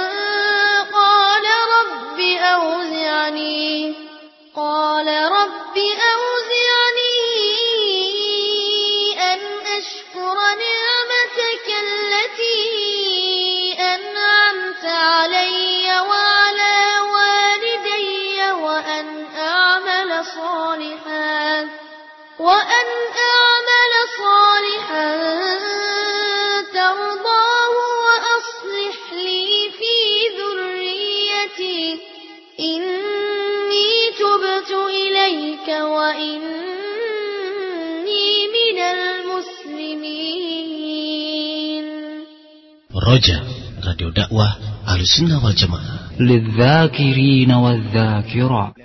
Roja Radio Dakwah Ahlussunnah Wal Jamaah. Lidzakirina wadzakira.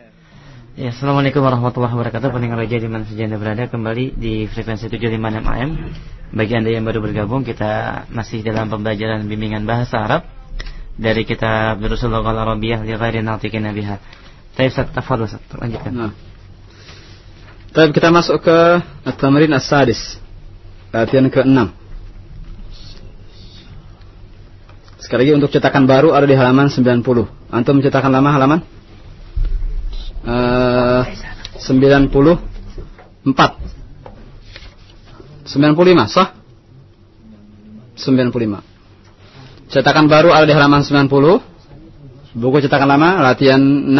Ya, Assalamualaikum warahmatullahi wabarakatuh Pendengar Roja di mana saja Anda berada Kembali di frekuensi 756 AM Bagi Anda yang baru bergabung Kita masih dalam pembelajaran bimbingan bahasa Arab Dari kita berusul Al-Arabiyah Di ghairi Nautiki nabiha Taib Ustaz, lanjutkan nah. Kita masuk ke At-Tamrin As-Sadis Latihan ke-6 Sekali lagi untuk cetakan baru ada di halaman 90 Antum cetakan lama halaman? Eh, 94 95 sah? 95 Cetakan baru ada di halaman 90 Buku cetakan lama latihan 6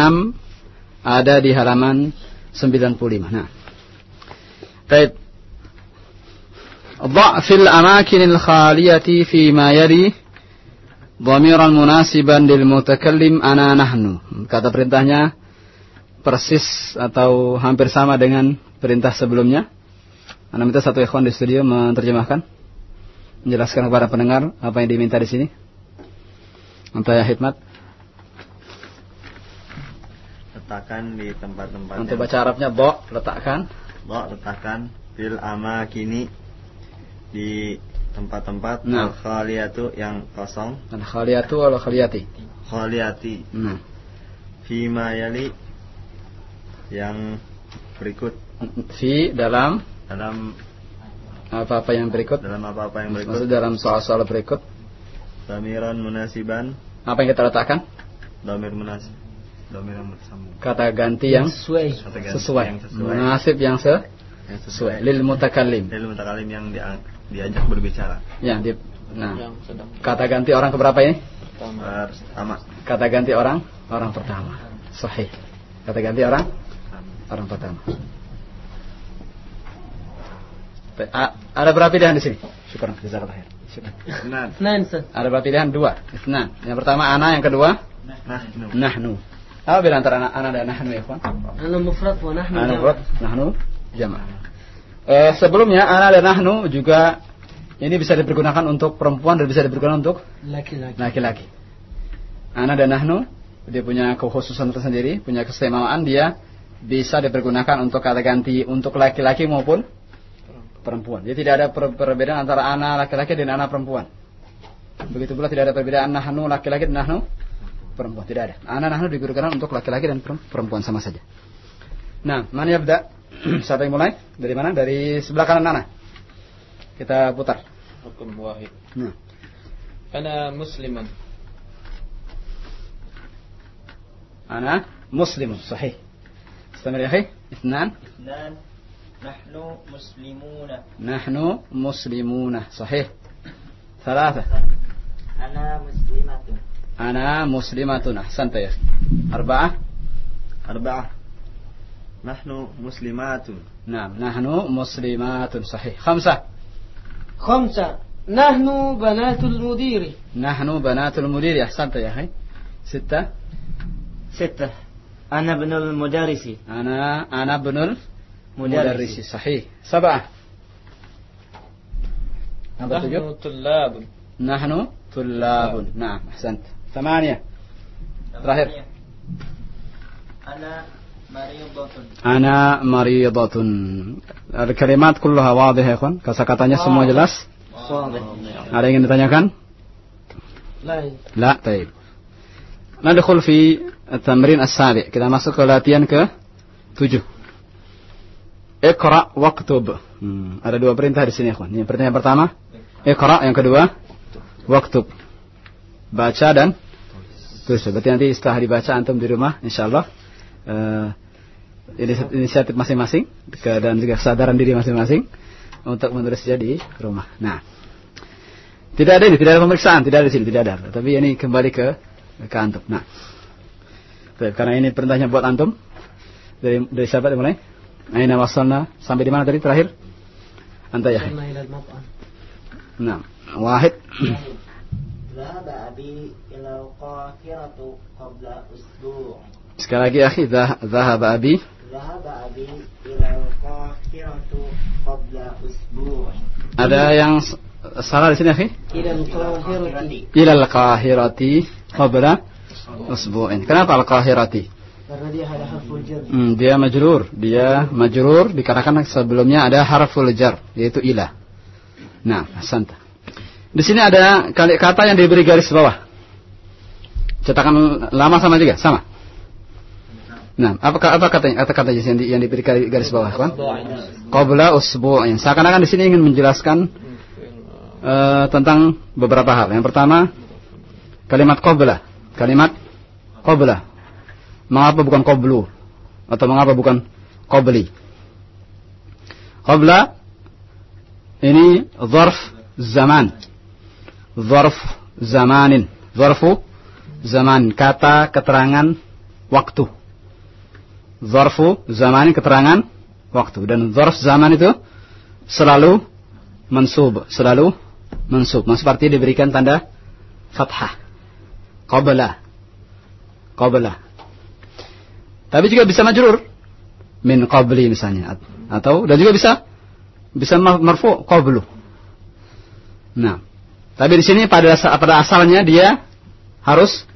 ada di halaman 95 Nah طيب ضع في الأماكن الخالية فيما يلي Bomiran munasiban dil mutakallim ana nahnu. Kata perintahnya persis atau hampir sama dengan perintah sebelumnya. Ana minta satu ikhwan di studio menerjemahkan menjelaskan kepada pendengar apa yang diminta di sini. Untuk ya hikmat. Letakkan di tempat-tempat. Untuk baca Arabnya bo letakkan. Bo letakkan fil amakini di tempat-tempat Nah. al khaliyatu yang kosong. Dan khaliyatu atau khaliyati. Khaliyati Nah fima yali yang berikut. Fi dalam dalam apa-apa yang berikut. dalam apa-apa yang berikut. Maksud dalam soal-soal berikut. Damiran munasiban. Apa yang kita letakkan? damir munasib. Damir yang bersambung. Kata ganti yang Sesuai. Kata ganti sesuai, yang sesuai. munasib yang se yang sesuai. lil mutakallim. Lil mutakalim yang dia- diajak berbicara. Ya di, nah kata ganti orang keberapa ini? Pertama. Kata ganti orang orang pertama. Sahih. Kata ganti orang orang pertama. A- ada berapa pilihan di sini? Syukur jazakallah khair. Nah Nah, ada berapa pilihan? Dua. Nah yang pertama ana. Yang kedua? Nah nu. nahnu. Apa beda antara ana, ana dan nahnu ya kawan Ana mufrad wa nahnu ana mufrad nahnu jama eh, sebelumnya ana dan nahnu juga ini bisa dipergunakan untuk perempuan dan bisa dipergunakan untuk Laki-laki. laki-laki. Ana dan Nahnu dia punya kekhususan tersendiri, punya keistimewaan dia bisa dipergunakan untuk kata ganti untuk laki-laki maupun perempuan. Jadi tidak ada per- perbedaan antara ana laki-laki dan ana perempuan. Begitu pula tidak ada perbedaan Nahnu laki-laki dan Nahnu perempuan, tidak ada. Ana Nahnu digunakan untuk laki-laki dan perem- perempuan sama saja. Nah, mana yabda? Siapa yang mulai? Dari mana? Dari sebelah kanan Ana. Kita putar. حكم واحد Nah. أنا مسلم أنا مسلم صحيح استمر يا أخي اثنان اثنان نحن مسلمون نحن مسلمون صحيح ثلاثة أنا مسلمة أنا مسلمة أحسنت يا أخي أربعة arba'ah Nahnu muslimatun نعم نحن مسلمات صحيح. خمسة. خمسة. نحن بنات المدير. نحن بنات المدير أحسنت يا أخي. ستة. ستة. أنا ابن المدرس. أنا أنا ابن مدرس. المدرس صحيح. سبعة. tujuh? نحن طلاب. نحن طلاب. نعم أحسنت. ثمانية. terakhir أنا Ana maridatun. Kalimat kulluha wadih ya kawan. Kata-katanya semua jelas? Ada yang ingin ditanyakan? La. Taib. Nadkhul fi tamrin as-sabi. Kita masuk ke latihan ke tujuh. Iqra waktub. Hmm. Ada dua perintah di sini, kawan. Yang pertanyaan pertama, Iqra. Yang kedua, waktub. Baca dan tulis. Berarti nanti setelah dibaca antum di rumah, insyaallah. Eh, inisiatif masing-masing dan juga kesadaran diri masing-masing untuk menulis jadi rumah. Nah, tidak ada ini, tidak ada pemeriksaan, tidak ada di sini, tidak ada. Tapi ini kembali ke ke antum. Nah, karena ini perintahnya buat antum dari dari sahabat mulai. Aina wasalna sampai di mana tadi terakhir? Anta ya. Nah, wahid. Sekali lagi akhi, Zahab abi ada yang salah di sini, akhi? Ilal Qahirati qabla usbu'in. Kenapa al-Qahirati? Karena dia ada harful jar. Hmm, dia majrur. Dia majrur dikarenakan sebelumnya ada harful jar yaitu ila. Nah, santai. Di sini ada kata yang diberi garis bawah. Cetakan lama sama juga, sama. Nah, apa apa katanya? Kata katanya yang, di, yang diberi garis bawah, kan? Qabla usbu'in. Seakan-akan di sini ingin menjelaskan eh, tentang beberapa hal. Yang pertama, kalimat qabla. Kalimat qabla. Mengapa bukan qablu? Atau mengapa bukan qabli? Qabla ini zarf zaman. Zarf zamanin. Zarfu zaman. Kata keterangan waktu. Zarfu zamanin keterangan waktu dan dzarf zaman itu selalu mansub, selalu mansub. Mas seperti diberikan tanda fathah. Qabla. Qabla. Tapi juga bisa majrur min qabli misalnya atau dan juga bisa bisa marfu qablu. Nah, tapi di sini pada pada asalnya dia harus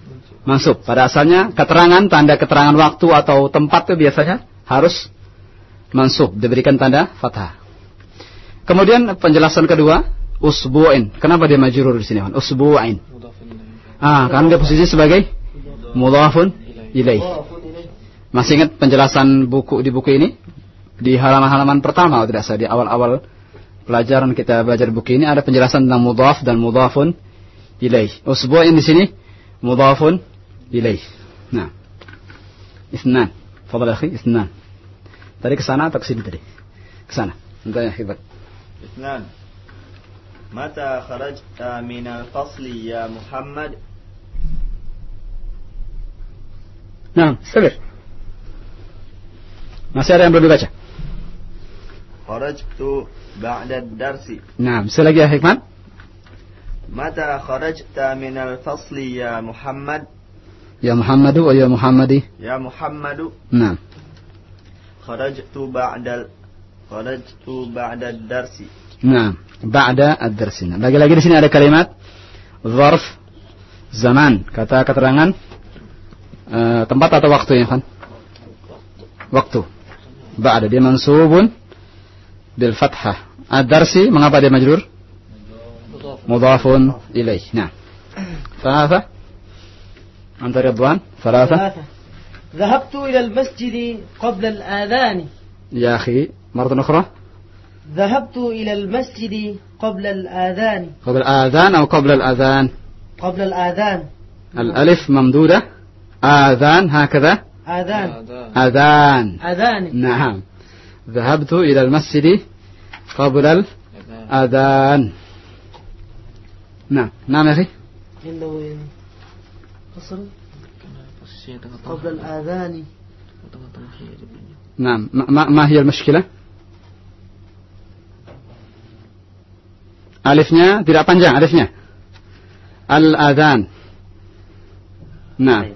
masuk. Pada asalnya keterangan tanda keterangan waktu atau tempat itu biasanya harus mansub diberikan tanda fathah. Kemudian penjelasan kedua usbu'in. Kenapa dia majrur di sini? Usbu'in. Ah, karena dia posisi sebagai mudhafun ilaih. Masih ingat penjelasan buku di buku ini? Di halaman-halaman pertama tidak salah di awal-awal pelajaran kita belajar buku ini ada penjelasan tentang mudhaf dan mudhafun ilaih. Usbu'in di sini mudhafun ilaih. Nah. Isnan. Fadal akhi. Tadi ke sana atau ke sini tadi? Ke sana. Entar ya hebat. Isnan. Mata kharajta min al-fasl Muhammad? Nah, sabir. Masih ada yang belum dibaca? Kharajtu ba'da darsi. Nah, selagi ya Hikman. Muhammad? يا محمد Ya Muhammadu wa ya Muhammadi. يا محمد Nah, خرجت بعد ال... خرجت بعد الدرس nah, ba'da ad-dars. Nah, lagi-lagi di sini ada kalimat zarf zaman, kata keterangan eh, tempat atau waktu ya kan? Waktu. Ba'da dia mansubun bil fathah. Ad-darsi mengapa dia majrur? Mudhafun ilaih. Nah. ثلاثة أنت رضوان ثلاثة. ثلاثة. ذهبت إلى المسجد قبل الآذان. يا أخي مرة أخرى. ذهبت إلى المسجد قبل الآذان. قبل الآذان أو قبل الأذان؟ قبل الآذان. الألف ممدودة. آذان هكذا. آذان. أذان. آذان. نعم. ذهبت إلى المسجد قبل الأذان. نعم. نعم يا أخي. عنده قصر قبل الآذان نعم ما, ما- ما هي المشكلة Alifnya tidak panjang alifnya Al-adhan Nah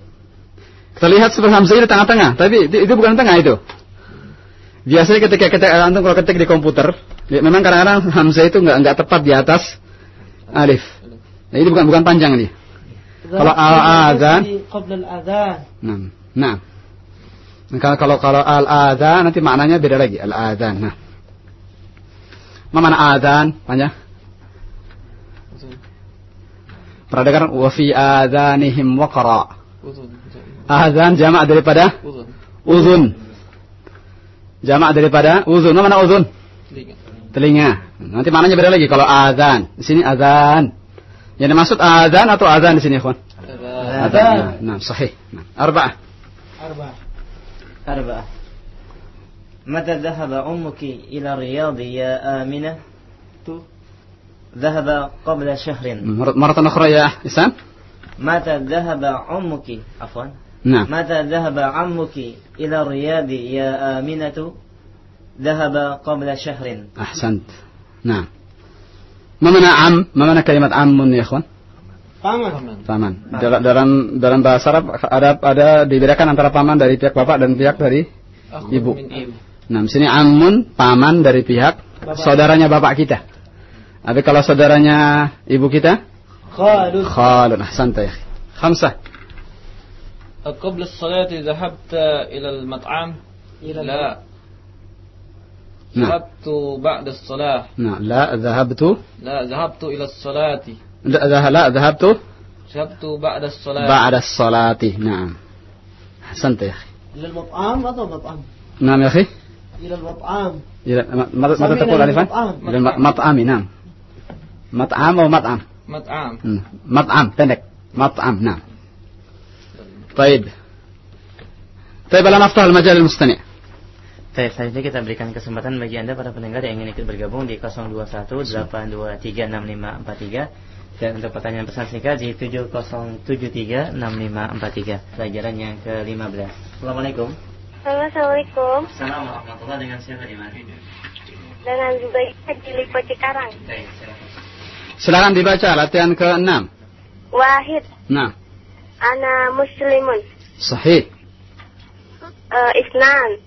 Kita lihat seperti Hamzah di tengah-tengah Tapi itu, itu bukan tengah itu Biasanya ketika ketik antum kalau ketik di komputer ya, Memang kadang-kadang Hamzah itu nggak nggak tepat di atas Alif Nah ini bukan bukan panjang ini Kalau al adzan. Qabla. Nah. Nah. Kalau kalau kalau al adzan nanti maknanya beda lagi al adzan. Nah. Ma mana adzan? Panjang. Pernah dengar wa fi adhanihim waqra. Adzan jamak daripada uzun. Jamak daripada uzun. Mana uzun? Telinga. Telinga. Nanti maknanya beda lagi kalau azan. Di sini azan. Yang dimaksud adzan atau adzan di sini, ikhwan? Adzan. Nah, sahih. Nah, arba'ah. أربعة. أربعة. متى ذهب أمك إلى الرياض يا آمنة؟ ذهب قبل شهر. مرة مرة أخرى يا إحسان. متى ذهب عمك عفوا. نعم. متى ذهب عمك إلى الرياض يا آمنة؟ ذهب قبل شهر. أحسنت. نعم. ما معنى عم ما معنى كلمة عم يا إخوان paman paman dalam dalam dalam bahasa Arab ada ada dibedakan antara paman dari pihak bapak dan pihak dari ibu nah di sini amun paman dari pihak saudaranya bapak kita tapi kalau saudaranya ibu kita خالد khalun ahsanta ya akhi. khamsah قبل الصلاة ذهبت إلى المطعم إلى لا نعم. ذهبت بعد الصلاة. نعم. لا ذهبت. لا ذهبت إلى الصلاة. لا ذه- لا ذهبت. ذهبت بعد الصلاة. بعد الصلاة. نعم. أحسنت يا أخي. إلى المطعم؟ أو مطعم نعم يا أخي. إلى المطعم. إلى ماذا ماذا تقول ألفا؟ المطعم. إلى المطعم نعم. مطعم أو مطعم؟ مطعم. Hmm, Mat'am, pendek. Mat'am, nah. Taib. Taib ala naftah al-majal Baik, selanjutnya kita berikan kesempatan bagi Anda para pendengar yang ingin ikut bergabung di 0218236543 dan untuk pertanyaan pesan singkat di 70736543. Pelajaran yang ke-15. Assalamualaikum. Halo, Assalamualaikum. Assalamualaikum warahmatullahi dengan siapa di mana? Dengan Zubaida di Lipo Cikarang. Baik, silakan. Silakan dibaca latihan ke-6. Wahid, Nah, ana muslimun. sahih. Uh, isnan,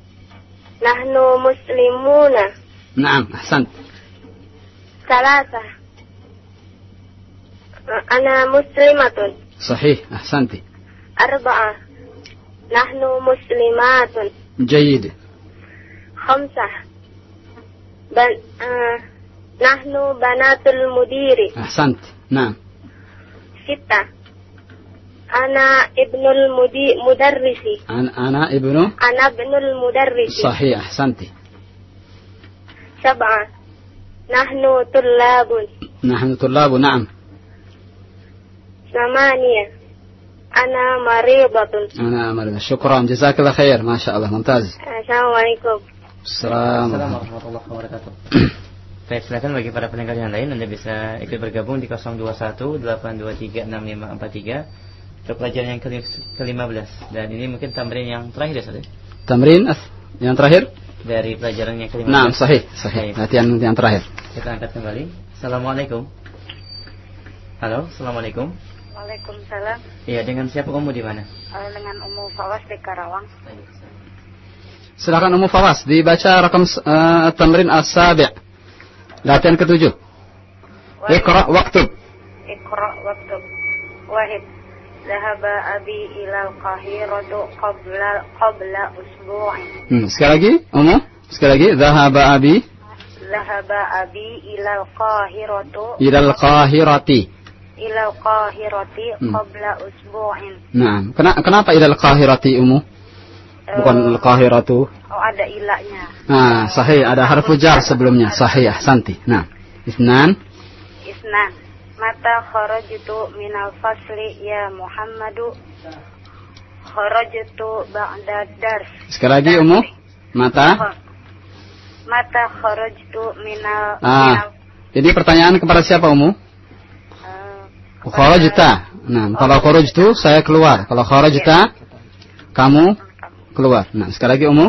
nahnu muslimuna. Naam, ahsant. Salasa, uh, ana muslimatun. Sahih, ahsanti. Arba'a, nahnu muslimatun. جيد. Khamsah, ban, uh, nahnu banatul mudiri. أحسنت. نعم. Sita, ana ibnul mudi mudarrisi. أنا أنا ابن Ana ibnul mudarrisi. صحيح أحسنت. سبعة نحن طلاب نحن طلاب نعم. ثمانية أنا مريضة أنا مريض. شكرا جزاك الله خير ما شاء الله ممتاز. السلام عليكم السلام Assalamualaikum warahmatullahi wabarakatuh. Baik, silakan bagi para pendengar yang lain Anda bisa ikut bergabung di 021 823 6543 ke pelajaran yang ke-15 dan ini mungkin tamrin yang terakhir ya Ustaz. Ya? Tamrin yang terakhir dari pelajaran yang ke-15. Nah, sahih, sahih. Latihan yang terakhir. Kita angkat kembali. Assalamualaikum. Halo, Assalamualaikum. Waalaikumsalam. Iya, dengan siapa kamu di mana? Eh, dengan Umu Fawas di Karawang. Silakan Umu Fawas dibaca rakam uh, tamrin as-sabi'. Latihan ketujuh. ikra waktu Iqra waktu. Wahid. Zahaba abi ilal qahiratu qabla qabla usbu'in. Hmm, sekali lagi, Ummu. Sekali lagi, Zahaba abi Zahaba abi ilal qahiratu ilal qahirati. ilal qahirati Hmm. qabla usbu'in. Nah, kena- kenapa ilal qahirati, Ummu? Bukan Eh, al-qahiratu. Oh ada ilahnya. Nah, sahih, ada harfu jar sebelumnya. Sahih, ahsanti. Nah, isnan. Isnan. Mata kharajtu minal fasli ya Muhammadu. Kharajtu ba'da dars. Sekali lagi, Ummu. Mata. Mata kharajtu minal Ah, jadi pertanyaan kepada siapa, Ummu? Kharajta. Nah, kalau kharajtu saya keluar. Kalau kharajta kamu keluar. Nah, sekali lagi Ummu.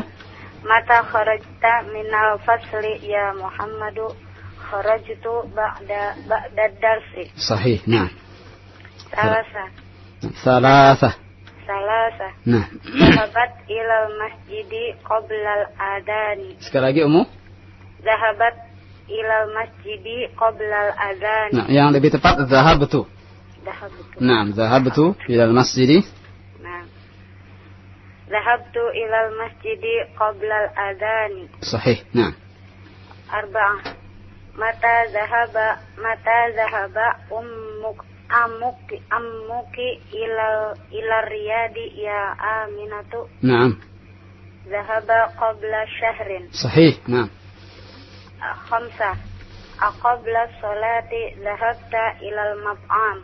Mata kharajta minal fasli ya Muhammadu kharajtu ba'da ba'da darsi. Sahih. Nah, Salasa. salasa. Salasa. Nah, Zahabat ilal masjidi qoblal adani. sekali lagi Ummu. Zahabat ilal masjidi qoblal adani. Nah, yang lebih tepat zahabtu. Zahabtu. Nah, zahabtu ila al-masjid. Nah. Zahabtu ilal masjidi qoblal adani. Sahih. Nah, Arba'ah. Mata zahaba mata zahaba ummuk amuki ammuki ilal ilal riyadi ya aminatu na'am. zahaba qabla syahrin Sahih. Nah, khamsa aqabla salati zahabta ilal mat'am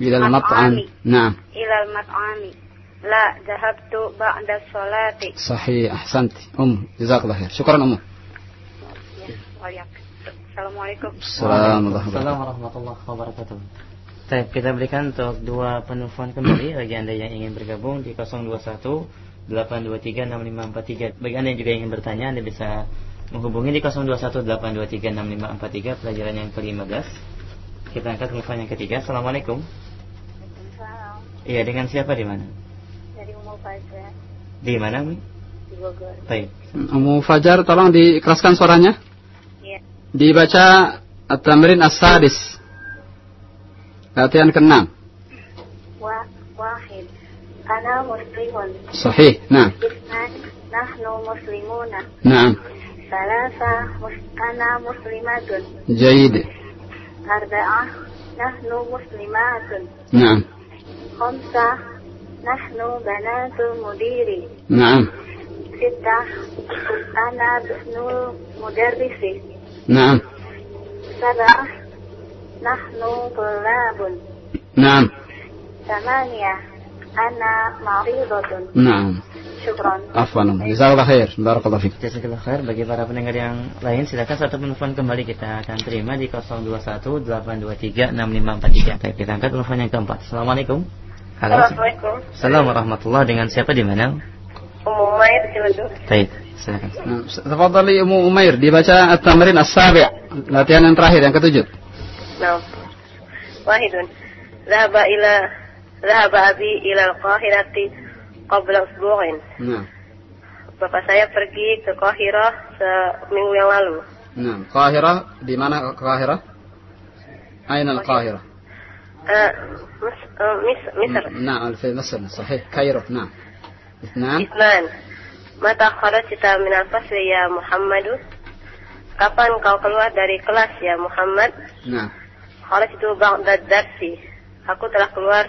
ila al-mat'am. Na'am. ilal mat'ami la zahabtu ba'da salati Sahih. Ahsanti. Um, jazakallah khair. Syukran Ummu. ya waliyak Assalamualaikum Assalamualaikum. Assalamualaikum warahmatullahi wabarakatuh. Baik, kita berikan untuk dua penelpon kembali bagi Anda yang ingin bergabung di 021 823 6543. Bagi Anda yang juga ingin bertanya, Anda bisa menghubungi di 021 823 6543 pelajaran yang ke-15. Kita angkat telepon yang ketiga. Assalamualaikum. Iya, dengan siapa di mana? dari Umul Fajar Di mana, Mi? di Bogor Baik. Ummu Fajar tolong dikeraskan suaranya. Dibaca at-tamrin as-sadis. Latihan ke-6. wa wahid ana muslimun Sahih. Nah, nahnu muslimuna na'am. salasa ana muslimatun Jayyid. arba'ah nahnu muslimatun Na'am. khamsa nahnu banatul mudiri Na'am. sittah ana bisnul mudarrisi Na'am. sab'ah nahnu tulabun Na'am. ثمانية أنا مريضة Na'am. شكرا Afwan. Jazakallah khair. Barakallahu fiik. Jazakallah khair bagi para pendengar yang lain silakan satu penelpon kembali kita akan terima di 021 823 6543. Baik, kita angkat telepon yang keempat. Assalamualaikum. Halo. Assalamualaikum Assalamualaikum warahmatullahi dengan siapa di mana? Ummu Umair Ciledug. Baik, silakan. Nah, Tafadhali Ummu Umair dibaca at-tamrin as-sabi' latihan yang terakhir yang ketujuh. Nah. Wahidun. Zahaba ila Zahaba abi ila al-Qahirati qabla usbu'in. Nah, Bapak saya pergi ke Qahirah seminggu yang lalu. nah, Qahirah di mana Qahirah? Aina al-Qahirah? Eh, mis, eh, mis, Misr. نعم في مصر صحيح كايرو نعم Isnan. Isnan. Mata kharat kita minal fasli ya Muhammadu. Kapan kau keluar dari kelas ya Muhammad? Nah. Kharat itu bang dadarsi. Aku telah keluar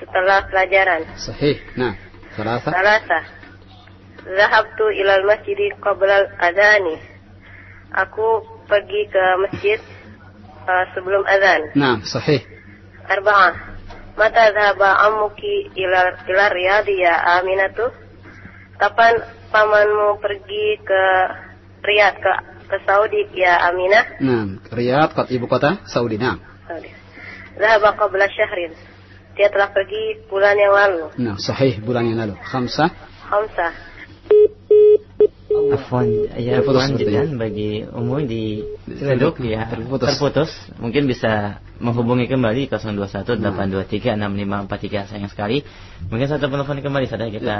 setelah pelajaran. Sahih. Nah. Salasa. Salasa. Zahabtu ilal masjid qabla adani. Aku pergi ke masjid uh, sebelum azan. Nah, sahih. Arba'ah. Mata dhaba amuki ilar, ilar ya dia aminatu. Kapan pamanmu pergi ke Riyadh ke ke Saudi ya Aminah? Nah, Riyadh kota ibu kota Saudi. Nah. Saudi. Dhaba qabla syahrin. Dia telah pergi bulan yang lalu. Nah, sahih bulan yang lalu. Khamsah. Khamsah. Afwan, ya afwan jenengan bagi umum di Ciledug ya terputus. terputus. Mungkin bisa menghubungi kembali 021 823 6543 sayang sekali. Mungkin satu telepon kembali saja kita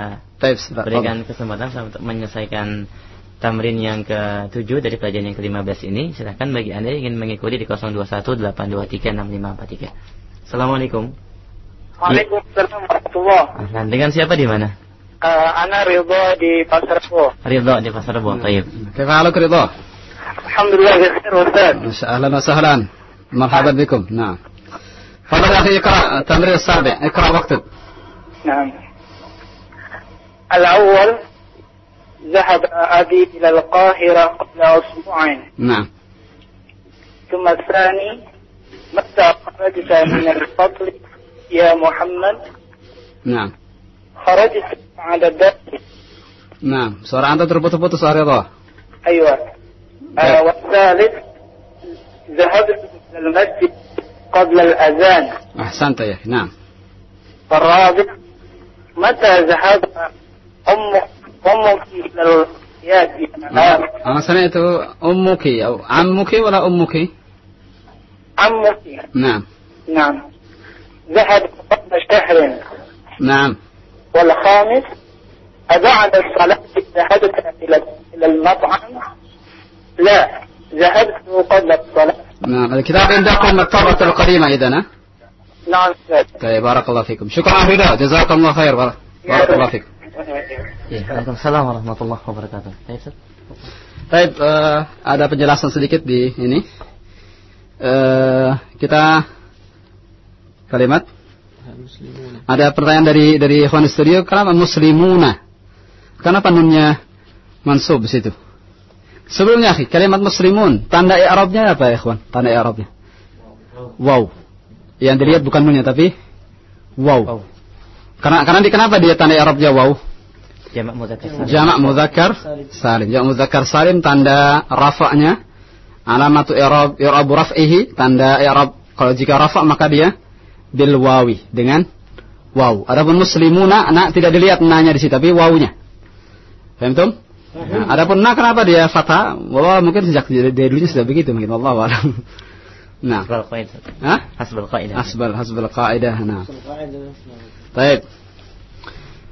berikan kesempatan untuk menyelesaikan tamrin yang ke-7 dari pelajaran yang ke-15 ini. silahkan bagi Anda yang ingin mengikuti di 021 823 6543. Assalamualaikum. Waalaikumsalam warahmatullahi wabarakatuh. Dengan siapa di mana? Ridho di Pasar Rebo. Ridho di Pasar Rebo. Taib. كيف حالك رضا؟ Alhamdulillah بخير Ustaz. ما شاء أهلا وسهلا مرحبا بكم نعم تفضل يا أخي اقرأ التمرين السابع اقرأ واكتب نعم. الأول ذهب أبي إلى القاهرة قبل أسبوعين نعم ثم الثاني متى خرجت من الفضل يا محمد نعم خرجت على الدرس نعم. suara anda terputus-putus ya Ridha أيوة. آه والثالث ذهبت إلى المسجد قبل الأذان. أحسنت يا أخي. نعم. والرابع متى ذهب؟ أمك أمك إلى نعم أنا سمعت أمك أو عمك ولا أمك؟ عمك. نعم. نعم. ذهب قبل شهر. نعم. والخامس أبعد الصلاة ذهبت إلى إلى المطعم لا ذهبت قبل الصلاة نعم الكتاب عندكم الطبعة القديمة إذا ها؟ نعم أستاذ طيب بارك الله فيكم شكرا رضا جزاكم الله خير بارك, بارك الله فيكم Ya, Waalaikumsalam warahmatullahi wabarakatuh. Baik, Ustaz. Baik, eh, ada penjelasan sedikit di ini. Eh, kita kalimat ada pertanyaan dari dari ikhwan studio, kenapa muslimuna? Kenapa nunnya mansub situ? Sebelumnya, akhi, kalimat muslimun, tanda i'rabnya apa ya, ikhwan? Tanda i'rabnya. Wow. Yang dilihat bukan nunnya tapi wow. Karena karena di kenapa dia tanda i'rabnya wow? Jamak mudzakkar salim. Jamak muzakkar salim. Jamak muzakkar salim tanda rafa'nya alamatu i'rab i'rab raf'ihi tanda i'rab kalau jika rafa' maka dia bil wawi dengan waw. Adapun muslimuna nak tidak dilihat nanya di situ tapi wawunya. Paham tum? Nah, adapun na kenapa dia fathah? Wah mungkin sejak dari dulunya sudah begitu mungkin Allah alam. Nah, Hasbal qaidah. Hah? Hasbal qaidah. asbal hasbal qaidah. Nah. Baik.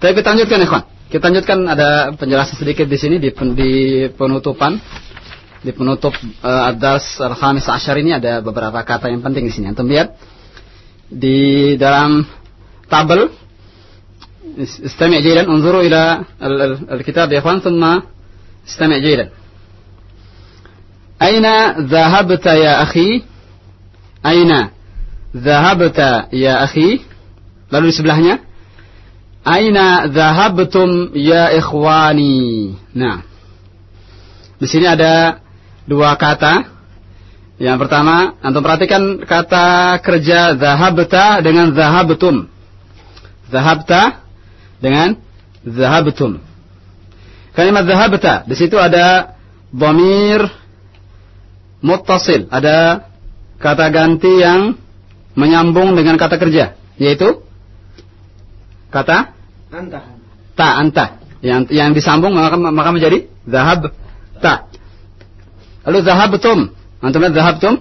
Baik kita lanjutkan ikhwan. Kita lanjutkan ada penjelasan sedikit di sini di, pen- di penutupan di penutup uh, ad-dars al-khamis asyar ini ada beberapa kata yang penting di sini. Antum lihat di dalam tabel. Istami' jidan unzuru ila al-kitab ya ikhwan thumma istami' jidan aina dhahabta ya akhi? Aina zahabta ya akhi? Lalu di sebelahnya. Aina zahabtum ya ikhwani? Nah. Di sini ada dua kata. Yang pertama, antum perhatikan kata kerja dhahabta dengan dhahabtum. Dhahabta dengan dhahabtum. Kalimat dhahabta di situ ada dhamir muttasil, ada kata ganti yang menyambung dengan kata kerja, yaitu kata Anta. ta anta Yang yang disambung maka, maka menjadi zahab ta. Lalu zahabtum. Antum dhahabtum?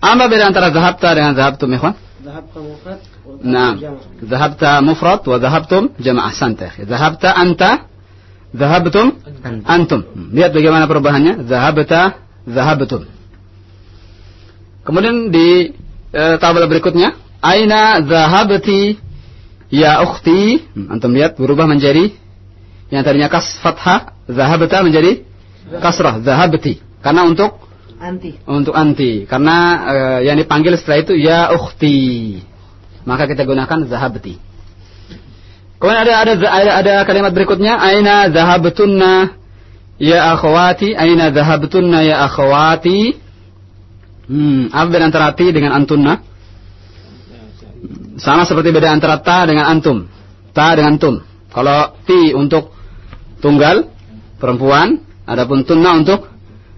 Apa beda antara dhahabta dengan dhahabtum, ikhwan? Dhahabta mufrad Nah, dhahabta mufrad wa dhahabtum jama' santa. Dhahabta anta, dhahabtum antum. Lihat bagaimana perubahannya. Dhahabta, dhahabtum. Kemudian di e, tabel berikutnya, aina dhahabti ya ukhti. Antum lihat berubah menjadi yang tadinya kas fathah, dhahabta menjadi kasrah, dhahabti. Karena untuk anti. Untuk anti. Karena eh, yang dipanggil setelah itu ya ukhti. Maka kita gunakan zahabti. Kemudian ada ada ada, ada kalimat berikutnya. Aina zahabtunna ya akhwati. Aina zahabtunna ya akhwati. Hmm apa beda antara ti dengan antunna? Sama seperti beda antara ta dengan antum. Ta dengan tum kalau ti untuk tunggal perempuan adapun tunna untuk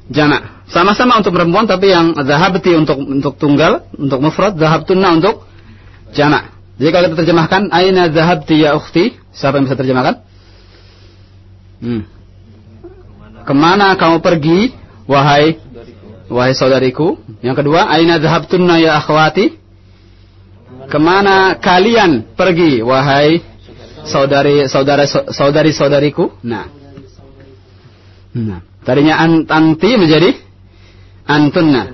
jamak sama-sama untuk perempuan tapi yang zahabti untuk untuk tunggal, untuk mufrad, zahabtunna untuk jamak. Jadi kalau kita terjemahkan aina zahabti ya ukhti, siapa yang bisa terjemahkan? Hmm. Ke mana kamu pergi wahai wahai saudariku? Yang kedua, aina zahabtunna ya akhwati? Ke mana kalian pergi wahai saudari saudara saudari saudariku? Nah. Nah, tadinya an, anti menjadi antunna.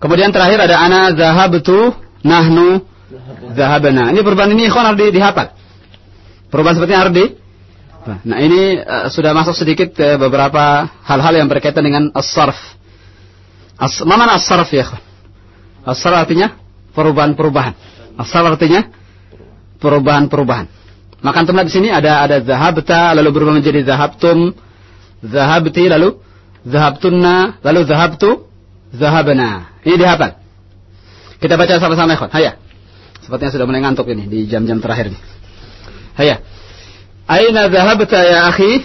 Kemudian terakhir ada ana zahabtu nahnu zahabna. Ini perubahan ini ikhwan harus di, dihafal. Perubahan seperti harus di Nah, ini uh, sudah masuk sedikit uh, beberapa hal-hal yang berkaitan dengan as-sarf. As mana as-sarf ya, ikhwan? As-sarf artinya perubahan-perubahan. As-sarf artinya perubahan-perubahan. Maka antum di sini ada ada zahabta lalu berubah menjadi zahabtum, zahabti lalu zahabtunna lalu zahabtu zahabna. Ini dihafal. Kita baca sama-sama ikhwan. Hayya. Sepertinya sudah mulai ngantuk ini di jam-jam terakhir ini. Hayya. Aina zahabta ya akhi?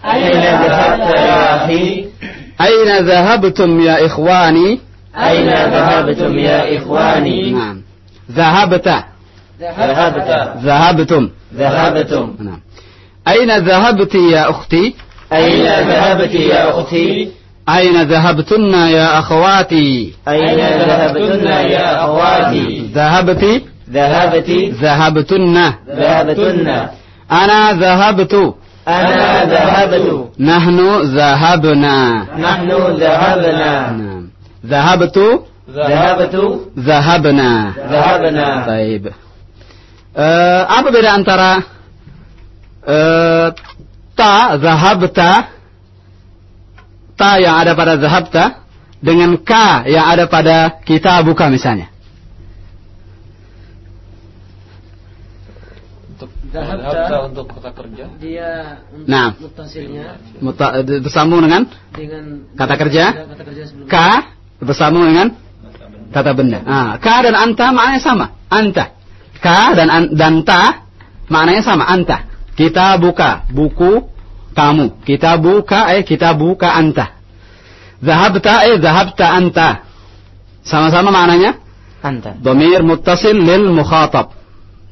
Aina zahabta ya akhi? Aina zahabtum ya ikhwani? Aina zahabtum ya ikhwani? Naam. Zahabta. Zahabta. Zahabtum. Zahabtum. Naam. Aina zahabti ya ukhti? أين ذهبت يا أختي؟ أين ذهبتن يا أخواتي؟ أين ذهبتن يا أخواتي؟ ذهبت؟ ذهبت. ذهبتن. ذهبتن. أنا ذهبت. أنا ذهبت. نحن ذهبنا. نحن ذهبنا. نعم. ذهبت. ذهبت. ذهبنا. ذهبنا. طيب. apa beda antara eh, ta zahabta ta yang ada pada zahabta dengan ka yang ada pada kita buka misalnya Untuk Zahabta. untuk kata kerja. dia untuk Nah. mutasilnya Muta- bersambung dengan dengan Kata kerja? kata kerja sebelumnya ka bersambung dengan kata benda. Ah, ka dan anta maknanya sama. Anta. Ka dan an- dan ta maknanya sama. Anta. Kita buka buku kamu. Kita buka eh kita buka anta. Zahabta eh zahabta anta. Sama-sama maknanya Anta. domir muttasil lil mukhatab.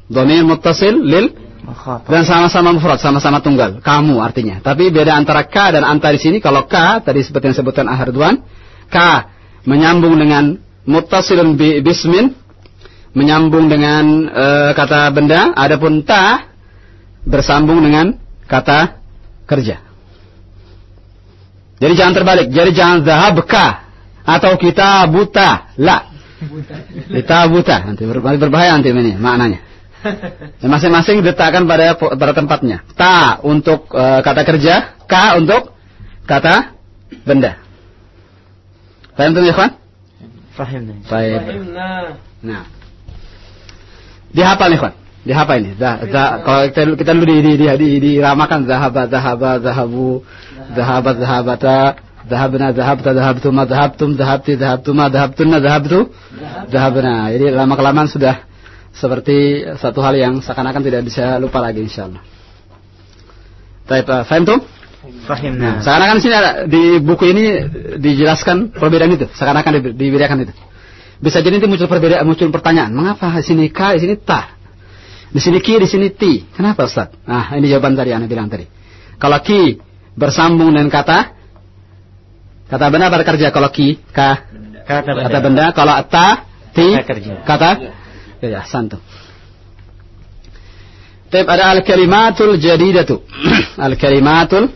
Domir muttasil lil Mukhatab. dan sama-sama mufrad, sama-sama tunggal. Kamu artinya. Tapi beda antara ka dan anta di sini. Kalau ka tadi seperti yang disebutkan Ahardwan, ka menyambung dengan muttasilun bi bismin, menyambung dengan eh, kata benda. Adapun ta bersambung dengan kata kerja. Jadi jangan terbalik. Jadi jangan zahab ka atau kita buta. La. Kita buta. Nanti ber- berbahaya nanti ini maknanya. Ya, Masing-masing diletakkan pada pada tempatnya. Ta untuk eh, kata kerja, ka untuk kata benda. Paham tuh ya, kawan? Fahimna. Baik. Fahimna. Nah. Dihafal nih, kawan. Dihafal ini. Zah, zah, kalau kita, kita dulu di, di, di, di, diramakan zahaba, zahaba, zahabu, zahabat, zahabata, zahabna, zahabta, zahabtuma, zahabtum, zahabti, zahabtuma, zahabtunna, zahabtu, zahabna. Jadi lama kelamaan sudah seperti satu hal yang seakan-akan tidak bisa lupa lagi insyaallah. Baik, Pak. Faham tuh? Fahimna. Seakan-akan di sini ada, di buku ini dijelaskan perbedaan itu, seakan-akan di- dibedakan itu. Bisa jadi nanti muncul perbedaan, muncul pertanyaan, mengapa di sini ka, di sini ta? Di sini ki, di sini ti. Kenapa Ustaz? Nah, ini jawaban tadi Anda bilang tadi. Kalau ki bersambung dengan kata kata benda pada kerja kalau ki ka Kata benda. kata benda kalau ta ti Kata kerja. kata ya, ya santu. Tep ada al-kalimatul jadidatu. al-kalimatul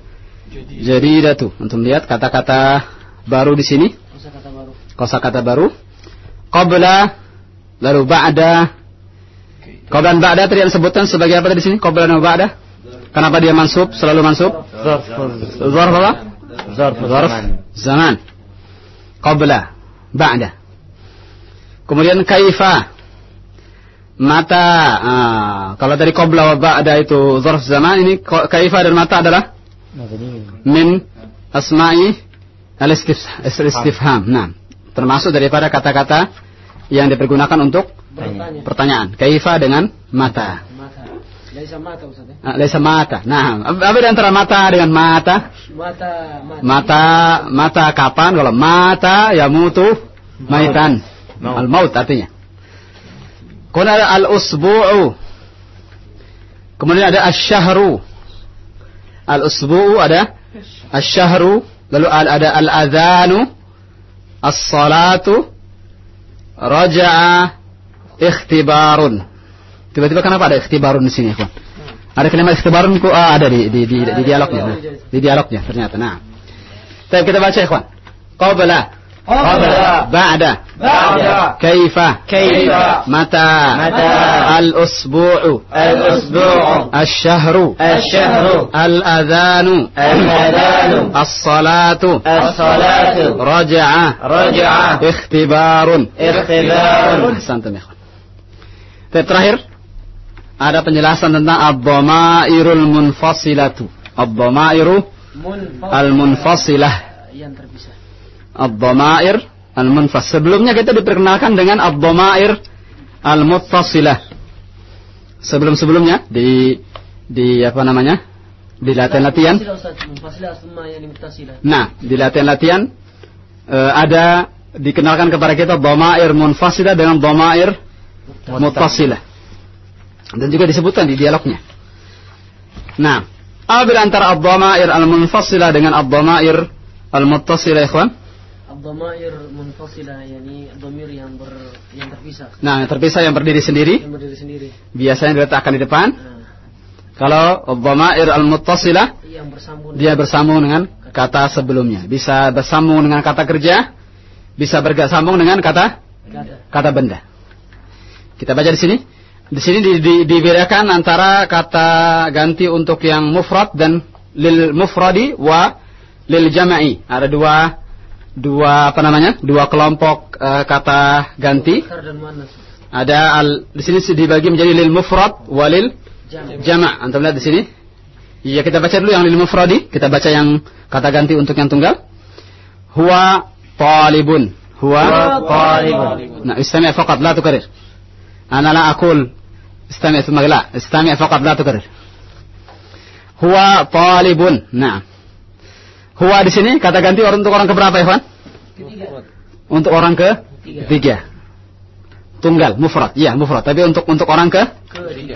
jadidatu. Untuk lihat kata-kata baru di sini. Kosakata baru. Kosakata baru. Qabla lalu ba'da. Qabla dan ba'da tadi yang disebutkan sebagai apa tadi di sini? Qabla dan ba'da. Kenapa dia mansub? Selalu mansub? Zarful Zarf apa? Zarf zaman. Qabla, ba'da. Kemudian kaifa. Mata. Ah, kalau dari qabla wa ba'da itu zarf zaman ini kaifa dan mata adalah min asma'i al-istif- al-istifham. Nah, termasuk daripada kata-kata yang dipergunakan untuk Bertanya. pertanyaan. Kaifa dengan mata. Mata. Laisa mata Ustaz ya. Ah, Laisa mata. Nah, apa di antara mata dengan mata? Mata mati. Mata mata kapan? Kalau mata ya mutu maitan. Maut. Al maut artinya. Kemudian ada al usbu'u. Kemudian ada asyahru. Al usbu'u ada asyahru. Lalu al- ada al adhanu. As-salatu. Raja'a. Ikhtibarun. Tiba-tiba kenapa ada ikhtibarun di sini, ya, Ada kalimat ikhtibarun kok ah, ada di di di, di dialognya. Nah, di dialognya ternyata. Nah. Tapi kita baca ikhwan. Qabla. Qabla. Ba'da. Ba'da. Kaifa. Kaifa. Mata. Mata. Al-usbu'u. Al-usbu'u. Al-shahru. Al-shahru. Al-adhanu. Al-adhanu. As-salatu. As-salatu. Raja'a. Raja'a. Ikhtibarun. Ikhtibarun. Ahsantum ya ikhwan. Tapi terakhir ada penjelasan tentang ad-dhamairul munfasilatu. Ad-dhamairu Munfasil. al-munfasilah. Yang terpisah. Ad-dhamair al-munfas. Sebelumnya kita diperkenalkan dengan ad-dhamair al-muttasilah. Sebelum-sebelumnya di di apa namanya? Di latihan-latihan. Nah, di latihan-latihan eh, ada dikenalkan kepada kita dhamair munfasilah dengan dhamair muttasilah. Dan juga disebutkan di dialognya. Nah, apa antara ad-dhamair al-munfasilah dengan ad-dhamair al-muttasilah, ikhwan? Ad-dhamair munfasilah yakni dhamir yang ber yang terpisah. Nah, yang terpisah yang berdiri sendiri Yang berdiri sendiri. biasanya diletakkan di depan. Kalau ad-dhamair al-muttasilah Yang bersambung dia bersambung dengan kata sebelumnya. Bisa bersambung dengan kata kerja, bisa bersambung dengan kata Kata. kata benda. Kita baca di sini. Di sini di, di, dibedakan antara kata ganti untuk yang mufrad dan lil mufradi wa lil jama'i. Ada dua dua apa namanya? Dua kelompok eh, kata ganti. Ada al, di sini dibagi menjadi lil mufrad wa lil Jam'. jama'. Antum lihat di sini. Iya, kita baca dulu yang lil mufradi, kita baca yang kata ganti untuk yang tunggal. Huwa talibun. Huwa talibun. Nah, istami' faqat la tukarir. Ana la aqul istami' thumma la, istami' faqat la tukarir. Huwa talibun. Nah. Huwa di sini kata ganti orang untuk orang keberapa, Ikhwan? Ketiga. Untuk orang ke tiga. Tunggal, mufrad. Iya, mufrad. Tapi untuk untuk orang ke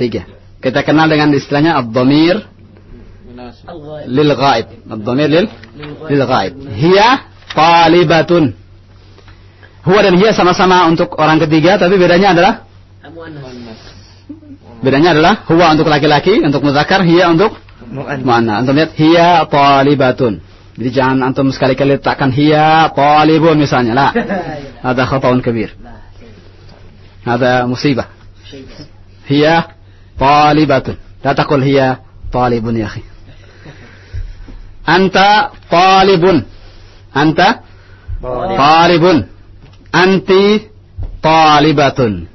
tiga. Kita kenal dengan istilahnya ad-dhamir lil ghaib. Ad-dhamir lil lil ghaib. Hiya talibatun. Huwa dan hiya sama-sama untuk orang ketiga, tapi bedanya adalah bedanya adalah huwa untuk laki-laki, untuk muzakkar, hiya untuk muannas. Antum lihat hiya talibatun. Jadi jangan antum sekali-kali letakkan hiya talibun misalnya. Lah. Ada khata'un kabir. Nah, gitu. Ada musibah. Hiya talibatun. La takul hiya talibun ya akhi. Anta talibun. Anta talibun. Anti talibatun.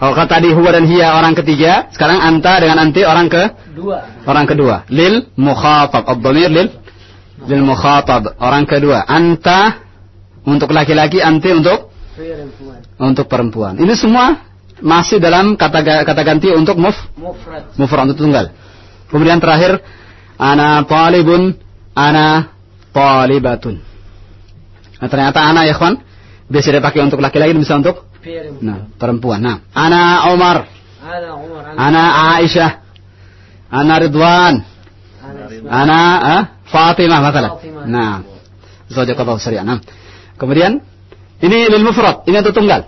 Kalau kata tadi huwa dan hiya orang ketiga, sekarang anta dengan anti orang ke dua. Orang kedua. Lil mukhafaf. Abdomir lil lil mukhatab. Orang kedua. Anta untuk laki-laki, anti untuk Perempuan. untuk perempuan. Ini semua masih dalam kata kata ganti untuk muf Mufrad. mufrad untuk tunggal. Kemudian terakhir ana talibun, ana talibatun. Nah, ternyata ana ya kawan biasa dipakai untuk laki-laki bisa untuk Perempuan. nah, perempuan. Nah, ana Omar, Ana Umar. Ana Aisyah. Ana Ridwan. Ana ah, Fatimah masalah. Fatimah. Nah. Zawjakallahu sari'an. Nah. Kemudian ini lil mufrad, ini untuk tunggal.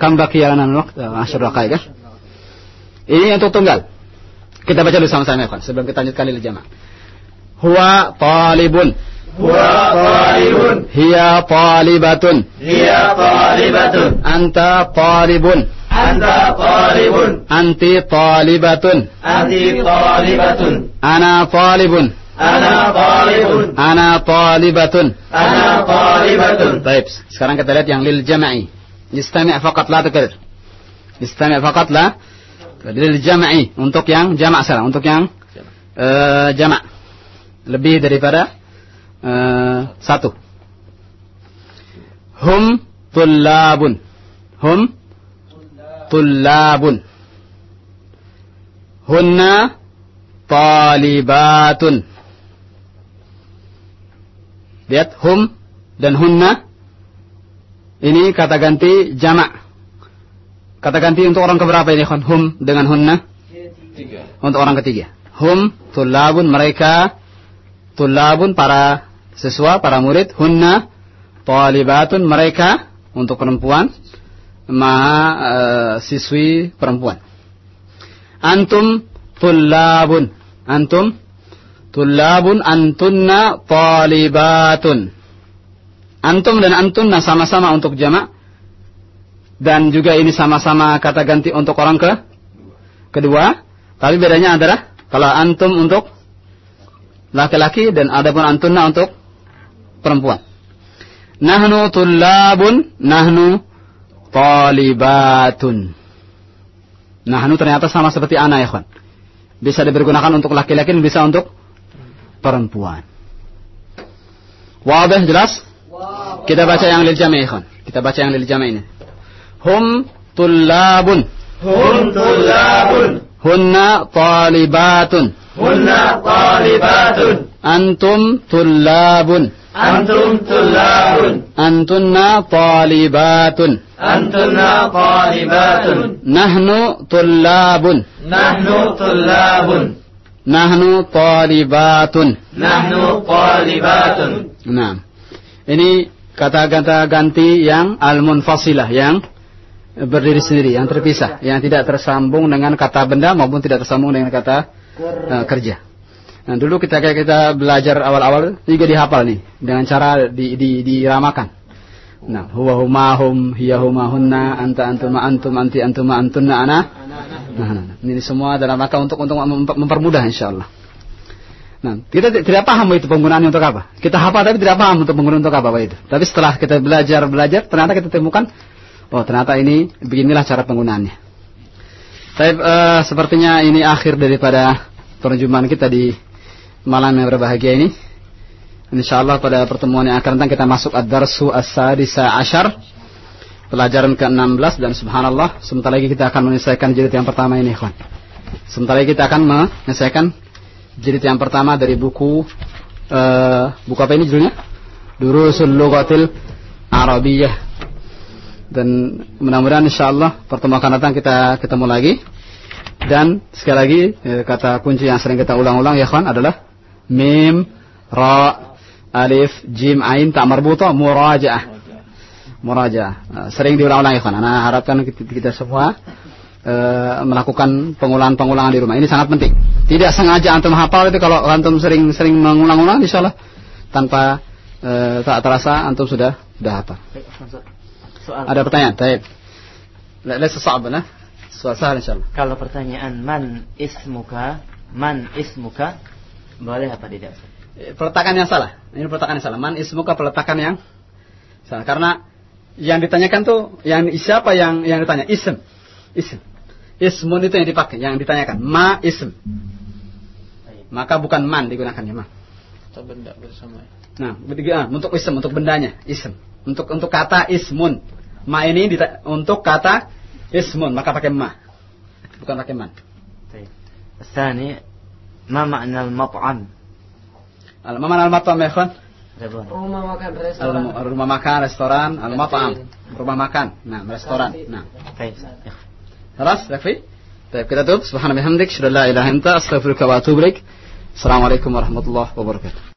Kam baqiya lana raqaiq. ya? Ini untuk tunggal. Kita baca dulu sama-sama ya, kawan, sebelum kita lanjutkan lil jama'. Huwa talibun. Huwa talibun. Hiya talibatun. Hiya talibatun. Anta talibun. Anta talibun. Anti talibatun. Anti talibatun. Ana talibun. Ana talibun. Ana talibatun. Ana talibatun. Baik, sekarang kita lihat yang lil jama'i. Istami' faqat la takrir. Istami' faqat la lil jama'i untuk yang jamak salah, untuk yang eh, jamak. Lebih daripada eh, satu. Hum tullabun. Hum tullabun. Hunna talibatun. Lihat hum dan hunna ini kata ganti jamak. Kata ganti untuk orang keberapa ini kan? Hum dengan hunna? Tiga. Untuk orang ketiga. Hum tulabun mereka tulabun para siswa, para murid. Hunna talibatun mereka untuk perempuan ma eh, siswi perempuan. Antum tulabun. Antum tulabun antunna talibatun. Antum dan antunna sama-sama untuk jamak dan juga ini sama-sama kata ganti untuk orang ke kedua. Tapi bedanya adalah kalau antum untuk laki-laki dan adapun antunna untuk perempuan. Nahnu tullabun, nahnu talibatun. Nahnu ternyata sama seperti ana ya kawan. Bisa dipergunakan untuk laki-laki dan bisa untuk perempuan. Wadah jelas? Kita baca yang lil jami' ikhwan. Kita baca yang lil jami' ini. Hum tullabun. Hum tullabun. Hunna talibatun. Hunna talibatun. Antum tullabun. Antum tullabun. Antunna talibatun. Antunna talibatun. Nahnu tullabun. Nahnu tullabun. Nahnu talibatun. Nahnu talibatun. Nah, ini kata-kata ganti yang al-munfasilah yang berdiri sendiri, yang terpisah, yang tidak tersambung dengan kata benda maupun tidak tersambung dengan kata uh, kerja. Nah, dulu kita kayak kita belajar awal-awal juga dihafal nih dengan cara di, di, diramakan. Nah, huwa huma hum, hiya huma hunna, anta antuma antum, anti antuma antunna ana. Nah, ini semua dalam rangka untuk untuk memper- mempermudah insyaallah. Nah, kita ti- tidak paham itu penggunaannya untuk apa. Kita hafal tapi tidak paham untuk penggunaan untuk apa Pak itu. Tapi setelah kita belajar belajar, ternyata kita temukan, oh ternyata ini beginilah cara penggunaannya. Tapi eh, sepertinya ini akhir daripada perjumpaan kita di malam yang berbahagia ini. Insyaallah pada pertemuan yang akan datang kita masuk ad-darsu as-sadisa asyar. Pelajaran ke-16 dan subhanallah sebentar lagi kita akan menyelesaikan jilid yang pertama ini, ikhwan. Sebentar lagi kita akan menyelesaikan jilid yang pertama dari buku eh, buku apa ini judulnya? Durusul Lughatil Arabiyyah. Dan mudah-mudahan insyaallah pertemuan akan datang kita ketemu lagi. Dan sekali lagi eh, kata kunci yang sering kita ulang-ulang ya kawan adalah mim, ra, alif, jim, ain, tak marbuta, murajaah muraja. Eh, sering diulang-ulang ikhwan. Nah, harapkan kita semua uh, melakukan pengulangan-pengulangan di rumah. Ini sangat penting. Tidak sengaja antum hafal itu kalau antum sering-sering mengulang-ulang insya Allah tanpa uh, tak terasa antum sudah sudah hafal. Soal. Ada pertanyaan? Baik. Laisa sesuatu, nah. Soal insya Allah. Kalau pertanyaan man ismuka, man ismuka boleh apa tidak? Peletakan yang salah. Ini peletakan yang salah. Man ismuka peletakan yang salah. Karena yang ditanyakan tuh yang siapa yang yang ditanya ism ism ismun itu yang dipakai yang ditanyakan ma ism maka bukan man digunakannya ma Atau benda bersama. nah bertiga untuk ism untuk bendanya ism untuk untuk kata ismun ma ini dita- untuk kata ismun maka pakai ma bukan pakai man طيب. الثاني ما معنى المطعم؟ al mana al matam ya ikhwan Ridwan. Rumah makan Al- restoran. rumah makan restoran al matam rumah makan nah restoran nah طيب. خلاص يكفي Baik, kita tutup. Subhanallah bihamdik. Syukur la ilaha illa anta. Astaghfiruka wa atubu ilaik. Assalamualaikum warahmatullahi wabarakatuh.